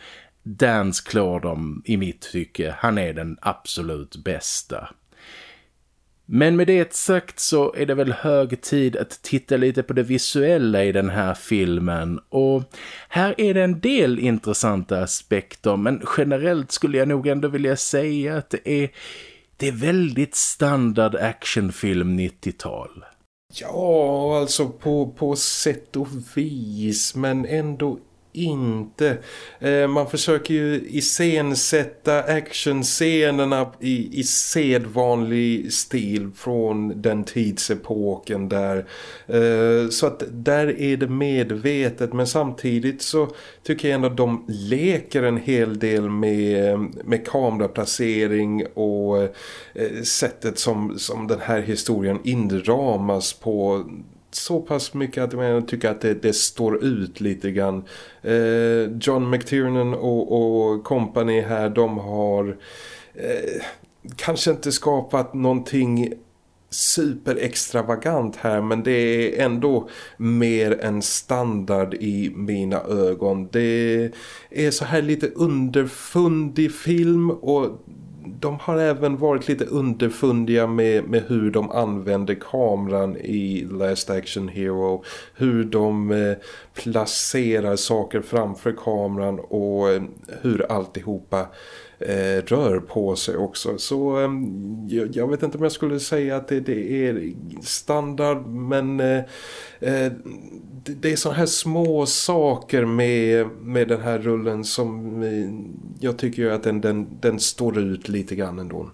Dance klår dem i mitt tycke. Han är den absolut bästa. Men med det sagt så är det väl hög tid att titta lite på det visuella i den här filmen och här är det en del intressanta aspekter men generellt skulle jag nog ändå vilja säga att det är, det är väldigt standard actionfilm 90-tal. Ja, alltså på, på sätt och vis men ändå inte. Eh, man försöker ju iscensätta actionscenerna i, i sedvanlig stil från den tidsepoken där. Eh, så att där är det medvetet men samtidigt så tycker jag ändå att de leker en hel del med, med kameraplacering och eh, sättet som, som den här historien inramas på så pass mycket att jag tycker att det, det står ut lite grann. Eh, John McTiernan och, och company här, de har eh, kanske inte skapat någonting super extravagant här men det är ändå mer en standard i mina ögon. Det är så här lite underfundig film och de har även varit lite underfundiga med, med hur de använder kameran i Last Action Hero. Hur de eh, placerar saker framför kameran och eh, hur alltihopa eh, Eh, rör på sig också. Så eh, jag, vet inte om jag skulle säga att det, det är standard men eh, eh det är sådana här små saker med, med den här rullen som eh, jag tycker att den, den, den står ut lite grann ändå.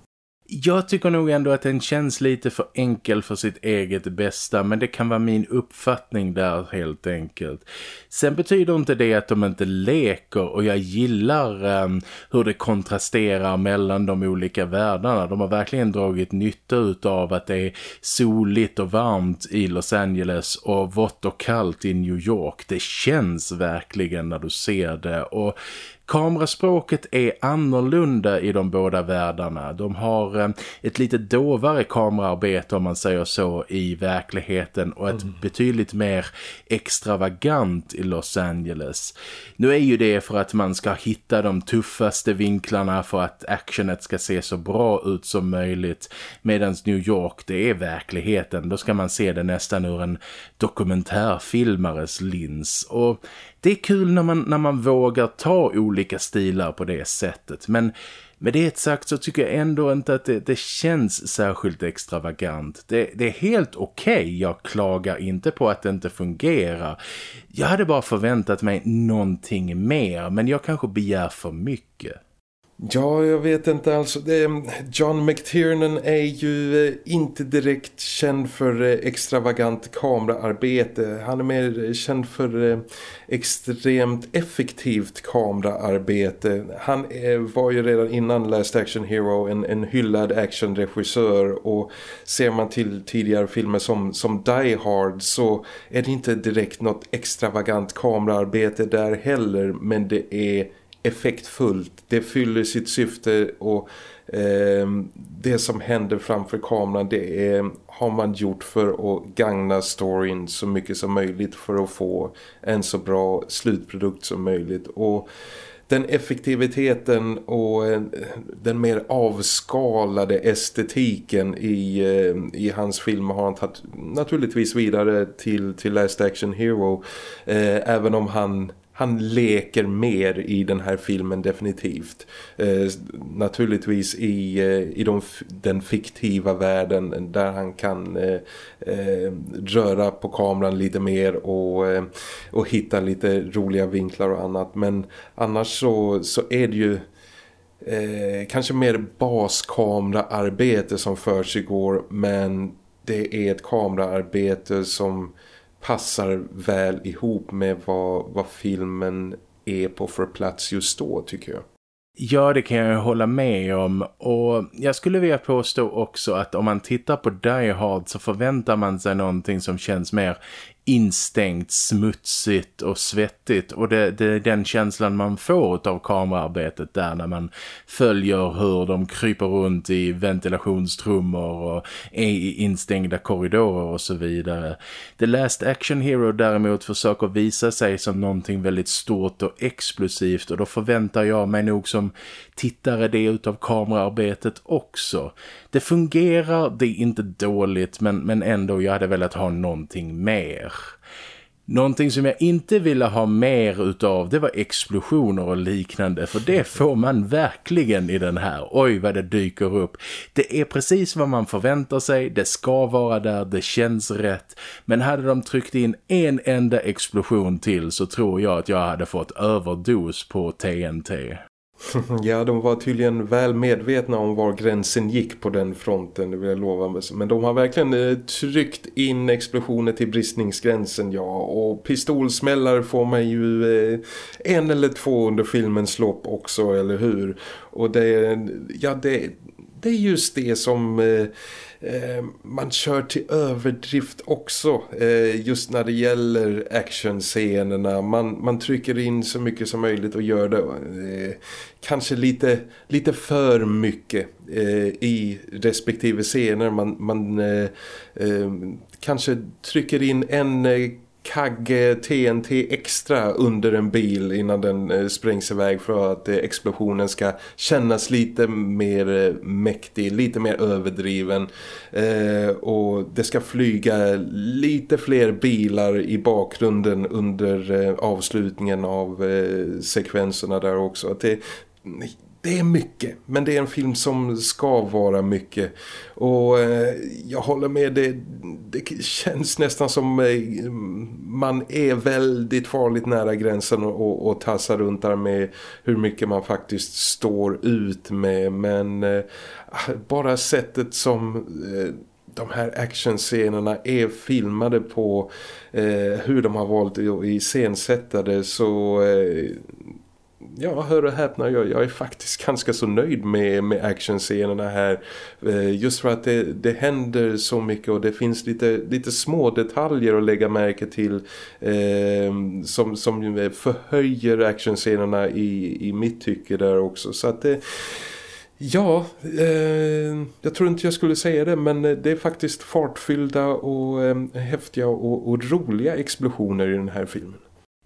Jag tycker nog ändå att den känns lite för enkel för sitt eget bästa men det kan vara min uppfattning där helt enkelt. Sen betyder inte det att de inte leker och jag gillar um, hur det kontrasterar mellan de olika världarna. De har verkligen dragit nytta av att det är soligt och varmt i Los Angeles och vått och kallt i New York. Det känns verkligen när du ser det och Kameraspråket är annorlunda i de båda världarna. De har eh, ett lite dovare kamerarbete om man säger så i verkligheten och ett mm. betydligt mer extravagant i Los Angeles. Nu är ju det för att man ska hitta de tuffaste vinklarna för att actionet ska se så bra ut som möjligt. Medan New York, det är verkligheten. Då ska man se det nästan ur en dokumentärfilmares lins. Och det är kul när man, när man vågar ta olika stilar på det sättet. Men med det sagt så tycker jag ändå inte att det, det känns särskilt extravagant. Det, det är helt okej, okay. jag klagar inte på att det inte fungerar. Jag hade bara förväntat mig någonting mer men jag kanske begär för mycket. Ja, jag vet inte alls. John McTiernan är ju eh, inte direkt känd för eh, extravagant kameraarbete. Han är mer känd för eh, extremt effektivt kameraarbete. Han var ju redan innan Last Action Hero en, en hyllad actionregissör och ser man till tidigare filmer som, som Die Hard så är det inte direkt något extravagant kameraarbete där heller men det är effektfullt. Det fyller sitt syfte och eh, det som händer framför kameran det är, har man gjort för att gagna storyn så mycket som möjligt för att få en så bra slutprodukt som möjligt. Och den effektiviteten och eh, den mer avskalade estetiken i, eh, i hans film har han tagit naturligtvis vidare till, till Last Action Hero. Eh, även om han han leker mer i den här filmen definitivt. Eh, naturligtvis i, eh, i de, den fiktiva världen där han kan eh, eh, röra på kameran lite mer och, eh, och hitta lite roliga vinklar och annat. Men annars så, så är det ju eh, kanske mer baskameraarbete som för sig går men det är ett kameraarbete som passar väl ihop med vad, vad filmen är på för plats just då tycker jag. Ja, det kan jag hålla med om. Och jag skulle vilja påstå också att om man tittar på Die Hard så förväntar man sig någonting som känns mer instängt, smutsigt och svettigt och det, det, är den känslan man får av kameraarbetet där när man följer hur de kryper runt i ventilationstrummor och är i instängda korridorer och så vidare. The Last Action Hero däremot försöker visa sig som någonting väldigt stort och explosivt och då förväntar jag mig nog som tittare det utav kameraarbetet också. Det fungerar, det är inte dåligt men, men ändå jag hade velat ha någonting mer. Någonting som jag inte ville ha mer utav det var explosioner och liknande för det får man verkligen i den här. Oj vad det dyker upp. Det är precis vad man förväntar sig, det ska vara där, det känns rätt. Men hade de tryckt in en enda explosion till så tror jag att jag hade fått överdos på TNT. Ja, de var tydligen väl medvetna om var gränsen gick på den fronten, det vill jag lova. Men de har verkligen eh, tryckt in explosioner till bristningsgränsen, ja. Och pistolsmällar får man ju eh, en eller två under filmens lopp också, eller hur? Och det, ja, det, det är just det som... Eh, Eh, man kör till överdrift också eh, just när det gäller actionscenerna. Man, man trycker in så mycket som möjligt och gör det eh, kanske lite, lite för mycket eh, i respektive scener. Man, man eh, eh, kanske trycker in en eh, kagge TNT extra under en bil innan den eh, sprängs iväg för att eh, explosionen ska kännas lite mer eh, mäktig, lite mer överdriven och det ska flyga lite fler bilar i bakgrunden under avslutningen av sekvenserna där också. Att det, det är mycket, men det är en film som ska vara mycket. Och eh, jag håller med, det, det känns nästan som eh, man är väldigt farligt nära gränsen och, och, tassar runt där med hur mycket man faktiskt står ut med. Men eh, bara sättet som... Eh, de här actionscenerna är filmade på eh, hur de har valt att iscensätta det så eh, ja, hör och häpna, jag, jag är faktiskt ganska så nöjd med, med actionscenerna här. Eh, just för att det, det händer så mycket och det finns lite, lite små detaljer att lägga märke till eh, som, som förhöjer actionscenerna i, i mitt tycke där också. Så att det... Ja, eh, jag tror inte jag skulle säga det men eh, det är faktiskt fartfyllda och eh, häftiga och, och roliga explosioner i den här filmen.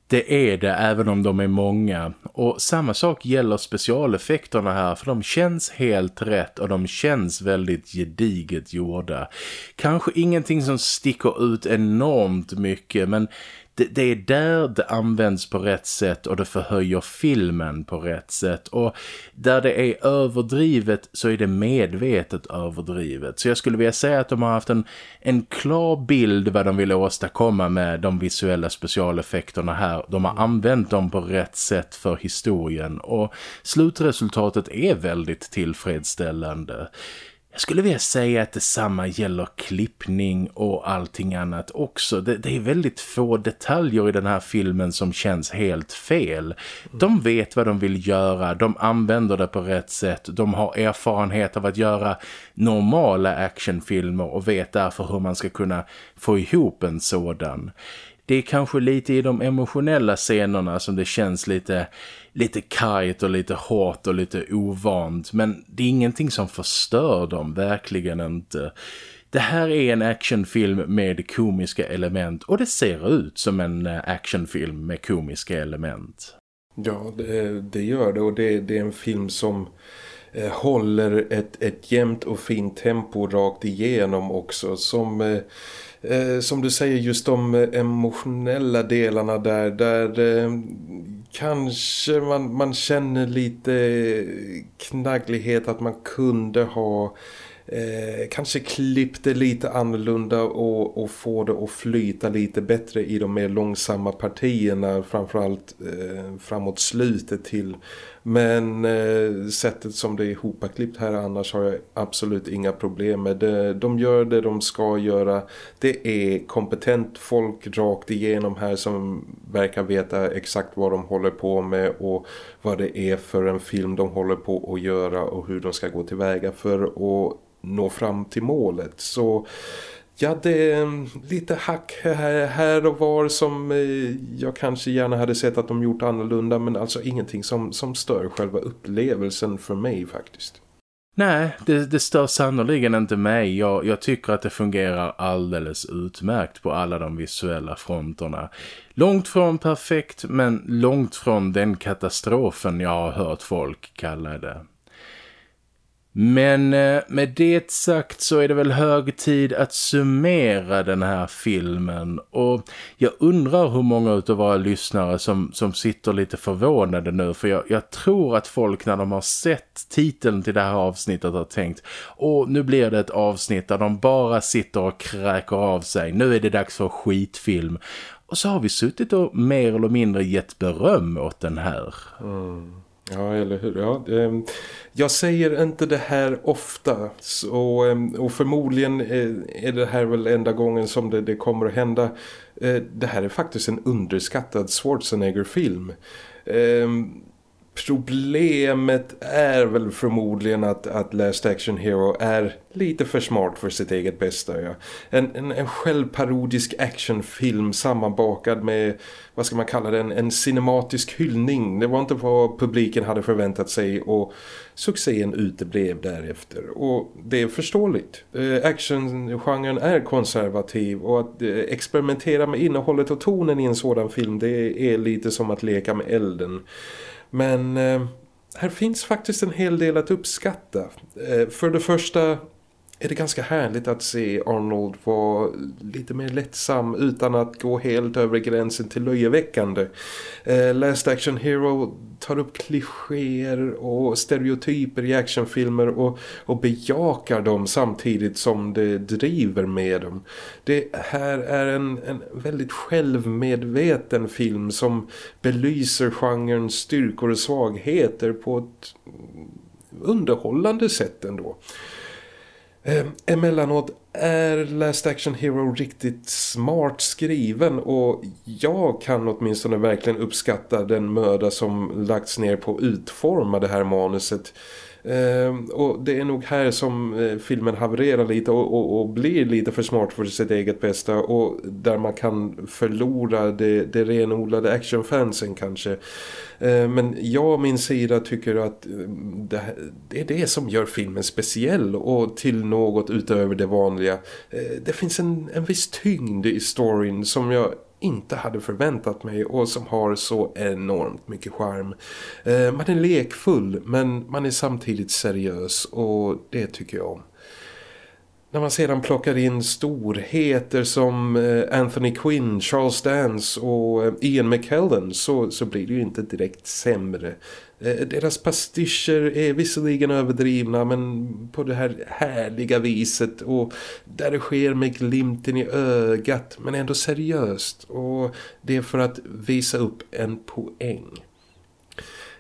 Det är det även om de är många. Och samma sak gäller specialeffekterna här för de känns helt rätt och de känns väldigt gediget gjorda. Kanske ingenting som sticker ut enormt mycket men det, det, är där det används på rätt sätt och det förhöjer filmen på rätt sätt. Och där det är överdrivet så är det medvetet överdrivet. Så jag skulle vilja säga att de har haft en, en klar bild vad de vill åstadkomma med de visuella specialeffekterna här. De har använt dem på rätt sätt för historien och slutresultatet är väldigt tillfredsställande. Jag skulle vilja säga att detsamma gäller klippning och allting annat också. Det, det, är väldigt få detaljer i den här filmen som känns helt fel. De vet vad de vill göra, de använder det på rätt sätt. De har erfarenhet av att göra normala actionfilmer och vet därför hur man ska kunna få ihop en sådan. Det är kanske lite i de emotionella scenerna som det känns lite lite kajt och lite hårt och lite ovant. Men det är ingenting som förstör dem, verkligen inte. Det här är en actionfilm med komiska element och det ser ut som en eh, actionfilm med komiska element. Ja, det, det gör det och det, det, är en film som eh, håller ett, ett jämnt och fint tempo rakt igenom också som... Eh, Eh, som du säger just de eh, emotionella delarna där, där eh, kanske man, man känner lite knagglighet att man kunde ha eh, kanske klippt det lite annorlunda och, och få det att flyta lite bättre i de mer långsamma partierna framförallt eh, framåt slutet till men eh, sättet som det är ihopklippt här annars har jag absolut inga problem med De, De gör det de ska göra. Det är kompetent folk rakt igenom här som verkar veta exakt vad de håller på med och vad det är för en film de håller på att göra och hur de ska gå tillväga för att nå fram till målet. Så ja, det är lite hack här, och var som eh, jag kanske gärna hade sett att de gjort annorlunda men alltså ingenting som, som stör själva upplevelsen för mig faktiskt. Nej, det, det stör sannoliken inte mig. Jag, jag tycker att det fungerar alldeles utmärkt på alla de visuella fronterna. Långt från perfekt men långt från den katastrofen jag har hört folk kalla det. Men eh, med det sagt så är det väl hög tid att summera den här filmen och jag undrar hur många av våra lyssnare som, som sitter lite förvånade nu för jag, jag tror att folk när de har sett titeln till det här avsnittet har tänkt och nu blir det ett avsnitt där de bara sitter och kräker av sig. Nu är det dags för skitfilm. Och så har vi suttit och mer eller mindre gett beröm åt den här. Mm. Ja, eller hur? Ja, ehm, jag säger inte det här ofta så, ehm, och förmodligen eh, är det här väl enda gången som det, det kommer att hända. Eh, det här är faktiskt en underskattad Schwarzenegger-film. Ehm, Problemet är väl förmodligen att, att Last Action Hero är lite för smart för sitt eget bästa. Ja. En, en, en självparodisk actionfilm sammanbakad med, vad ska man kalla den, en, en cinematisk hyllning. Det var inte vad publiken hade förväntat sig och succén uteblev därefter. Och det är förståeligt. Eh, actiongenren är konservativ och att eh, experimentera med innehållet och tonen i en sådan film det är lite som att leka med elden. Men eh, här finns faktiskt en hel del att uppskatta. Eh, för det första är det ganska härligt att se Arnold vara lite mer lättsam utan att gå helt över gränsen till löjeväckande. Eh, Last Action Hero tar upp klichéer och stereotyper i actionfilmer och, och bejakar dem samtidigt som det driver med dem. Det här är en, en väldigt självmedveten film som belyser genrens styrkor och svagheter på ett underhållande sätt ändå. Eh, emellanåt är Last Action Hero riktigt smart skriven och jag kan åtminstone verkligen uppskatta den möda som lagts ner på att utforma det här manuset. Ehm, och det är nog här som eh, filmen havererar lite och, och, och, blir lite för smart för sitt eget bästa och där man kan förlora det, det renodlade actionfansen kanske. Ehm, men jag och min sida tycker att eh, det, det, är det som gör filmen speciell och till något utöver det vanliga. Ehm, det finns en, en viss tyngd i storyn som jag inte hade förväntat mig och som har så enormt mycket charm. Eh, man är lekfull men man är samtidigt seriös och det tycker jag om. När man sedan plockar in storheter som eh, Anthony Quinn, Charles Dance och eh, Ian McKellen så, så blir det ju inte direkt sämre. Eh, deras pastischer är visserligen överdrivna men på det här härliga viset och där det sker med glimten i ögat men ändå seriöst och det är för att visa upp en poäng.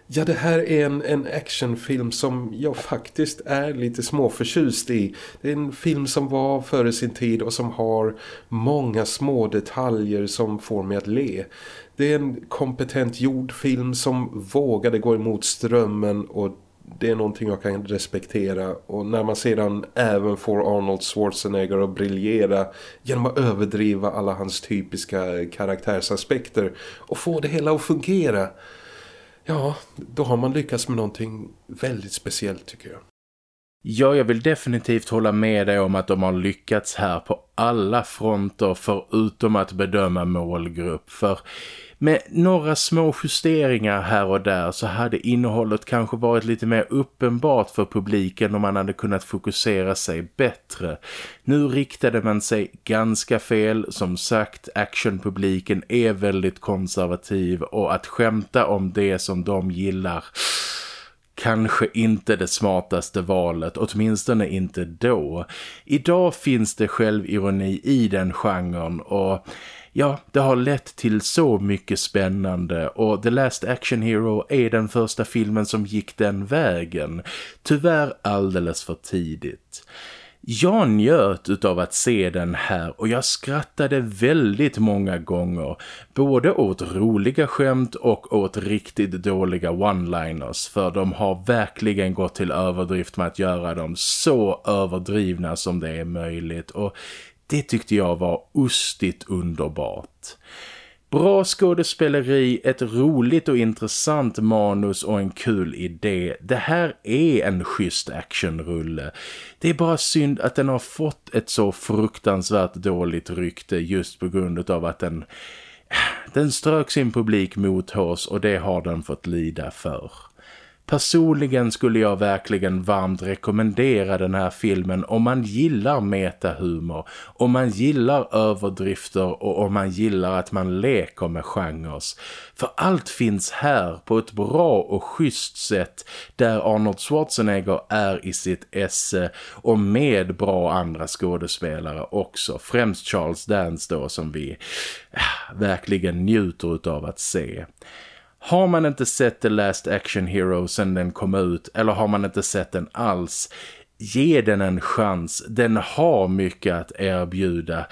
Ja, det här är en, en actionfilm som jag faktiskt är lite småförtjust i. Det är en film som var före sin tid och som har många små detaljer som får mig att le. Det är en kompetent gjord film som vågade gå emot strömmen och det är någonting jag kan respektera och när man sedan även får Arnold Schwarzenegger att briljera genom att överdriva alla hans typiska karaktärsaspekter och få det hela att fungera ja, då har man lyckats med någonting väldigt speciellt tycker jag. Ja, jag vill definitivt hålla med dig om att de har lyckats här på alla fronter förutom att bedöma målgrupp. För med några små justeringar här och där så hade innehållet kanske varit lite mer uppenbart för publiken om man hade kunnat fokusera sig bättre. Nu riktade man sig ganska fel. Som sagt, actionpubliken är väldigt konservativ och att skämta om det som de gillar kanske inte det smartaste valet, åtminstone inte då. Idag finns det självironi i den genren och ja, det har lett till så mycket spännande och The Last Action Hero är den första filmen som gick den vägen. Tyvärr alldeles för tidigt. Jag njöt utav att se den här och jag skrattade väldigt många gånger. Både åt roliga skämt och åt riktigt dåliga one-liners. För de har verkligen gått till överdrift med att göra dem så överdrivna som det är möjligt. Och det tyckte jag var ustigt underbart. Bra skådespeleri, ett roligt och intressant manus och en kul idé. Det här är en schysst actionrulle. Det är bara synd att den har fått ett så fruktansvärt dåligt rykte just på grund av att den, den strök sin publik mot oss och det har den fått lida för. Personligen skulle jag verkligen varmt rekommendera den här filmen om man gillar metahumor, om man gillar överdrifter och om man gillar att man leker med genres. För allt finns här på ett bra och schysst sätt där Arnold Schwarzenegger är i sitt esse och med bra andra skådespelare också. Främst Charles Dance då som vi äh, verkligen njuter av att se. Har man inte sett The Last Action Hero sedan den kom ut eller har man inte sett den alls, ge den en chans. Den har mycket att erbjuda.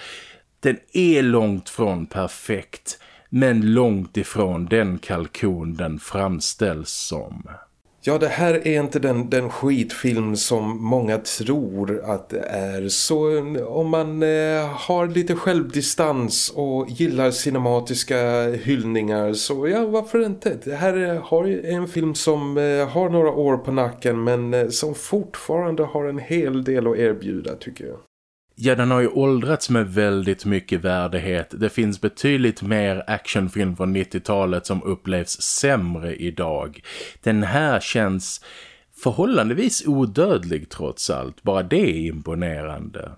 Den är långt från perfekt men långt ifrån den kalkon den framställs som. Ja, det här är inte den, den skitfilm som många tror att det är. Så eh, om man eh, har lite självdistans och gillar cinematiska hyllningar så ja, varför inte? Det här eh, är en film som eh, har några år på nacken men eh, som fortfarande har en hel del att erbjuda tycker jag. Ja, den har ju åldrats med väldigt mycket värdighet. Det finns betydligt mer actionfilm från 90-talet som upplevs sämre idag. Den här känns förhållandevis odödlig trots allt. Bara det är imponerande.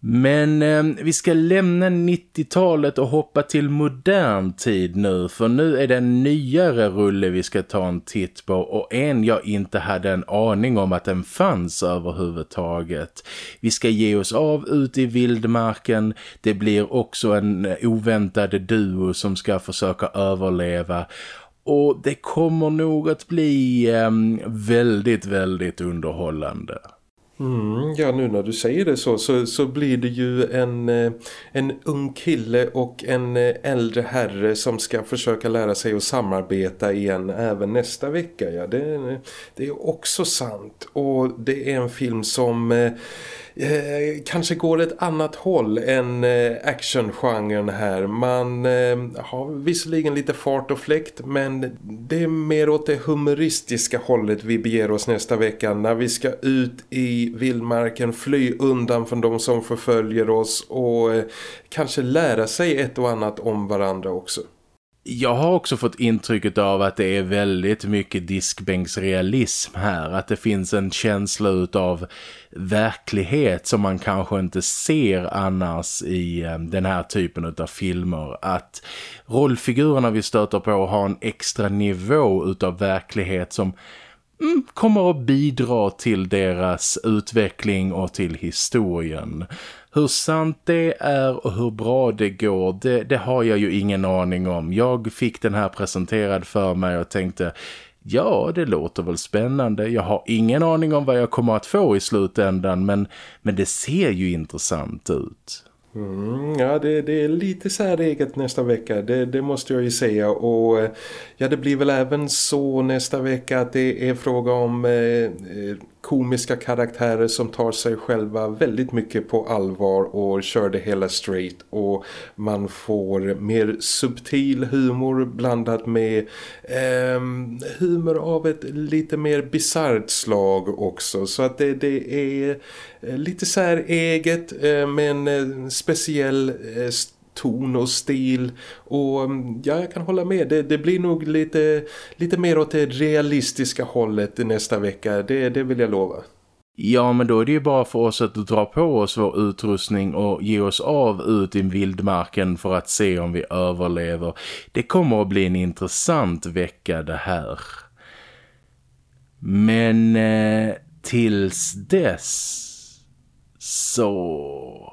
Men eh, vi ska lämna 90-talet och hoppa till modern tid nu för nu är det en nyare rulle vi ska ta en titt på och en jag inte hade en aning om att den fanns överhuvudtaget. Vi ska ge oss av ut i vildmarken, det blir också en eh, oväntad duo som ska försöka överleva och det kommer nog att bli eh, väldigt, väldigt underhållande. Mm, ja, nu när du säger det så, så, så blir det ju en, eh, en ung kille och en eh, äldre herre som ska försöka lära sig att samarbeta igen även nästa vecka. Ja, det, det är också sant. Och det är en film som eh, eh, kanske går ett annat håll än eh, actiongenren här. Man eh, har visserligen lite fart och fläkt men det är mer åt det humoristiska hållet vi beger oss nästa vecka när vi ska ut i vildmarken, fly undan från de som förföljer oss och eh, kanske lära sig ett och annat om varandra också. Jag har också fått intrycket av att det är väldigt mycket diskbänksrealism här. Att det finns en känsla av verklighet som man kanske inte ser annars i eh, den här typen av filmer. Att rollfigurerna vi stöter på har en extra nivå utav verklighet som mm, kommer att bidra till deras utveckling och till historien. Hur sant det är och hur bra det går, det, det har jag ju ingen aning om. Jag fick den här presenterad för mig och tänkte, ja det låter väl spännande. Jag har ingen aning om vad jag kommer att få i slutändan men, men det ser ju intressant ut. Mm, ja, det, det, är lite säreget nästa vecka, det, det, måste jag ju säga. Och eh, ja, det blir väl även så nästa vecka att det är fråga om eh, eh komiska karaktärer som tar sig själva väldigt mycket på allvar och kör det hela straight. Och man får mer subtil humor blandat med eh, humor av ett lite mer bizarrt slag också. Så att det, det är eh, lite så här eget eh, men eh, speciell eh, ton och stil och mm, ja, jag kan hålla med. Det, det blir nog lite, lite mer åt det realistiska hållet nästa vecka, det, det vill jag lova. Ja, men då är det ju bara för oss att dra på oss vår utrustning och ge oss av ut i vildmarken för att se om vi överlever. Det kommer att bli en intressant vecka det här. Men eh, tills dess så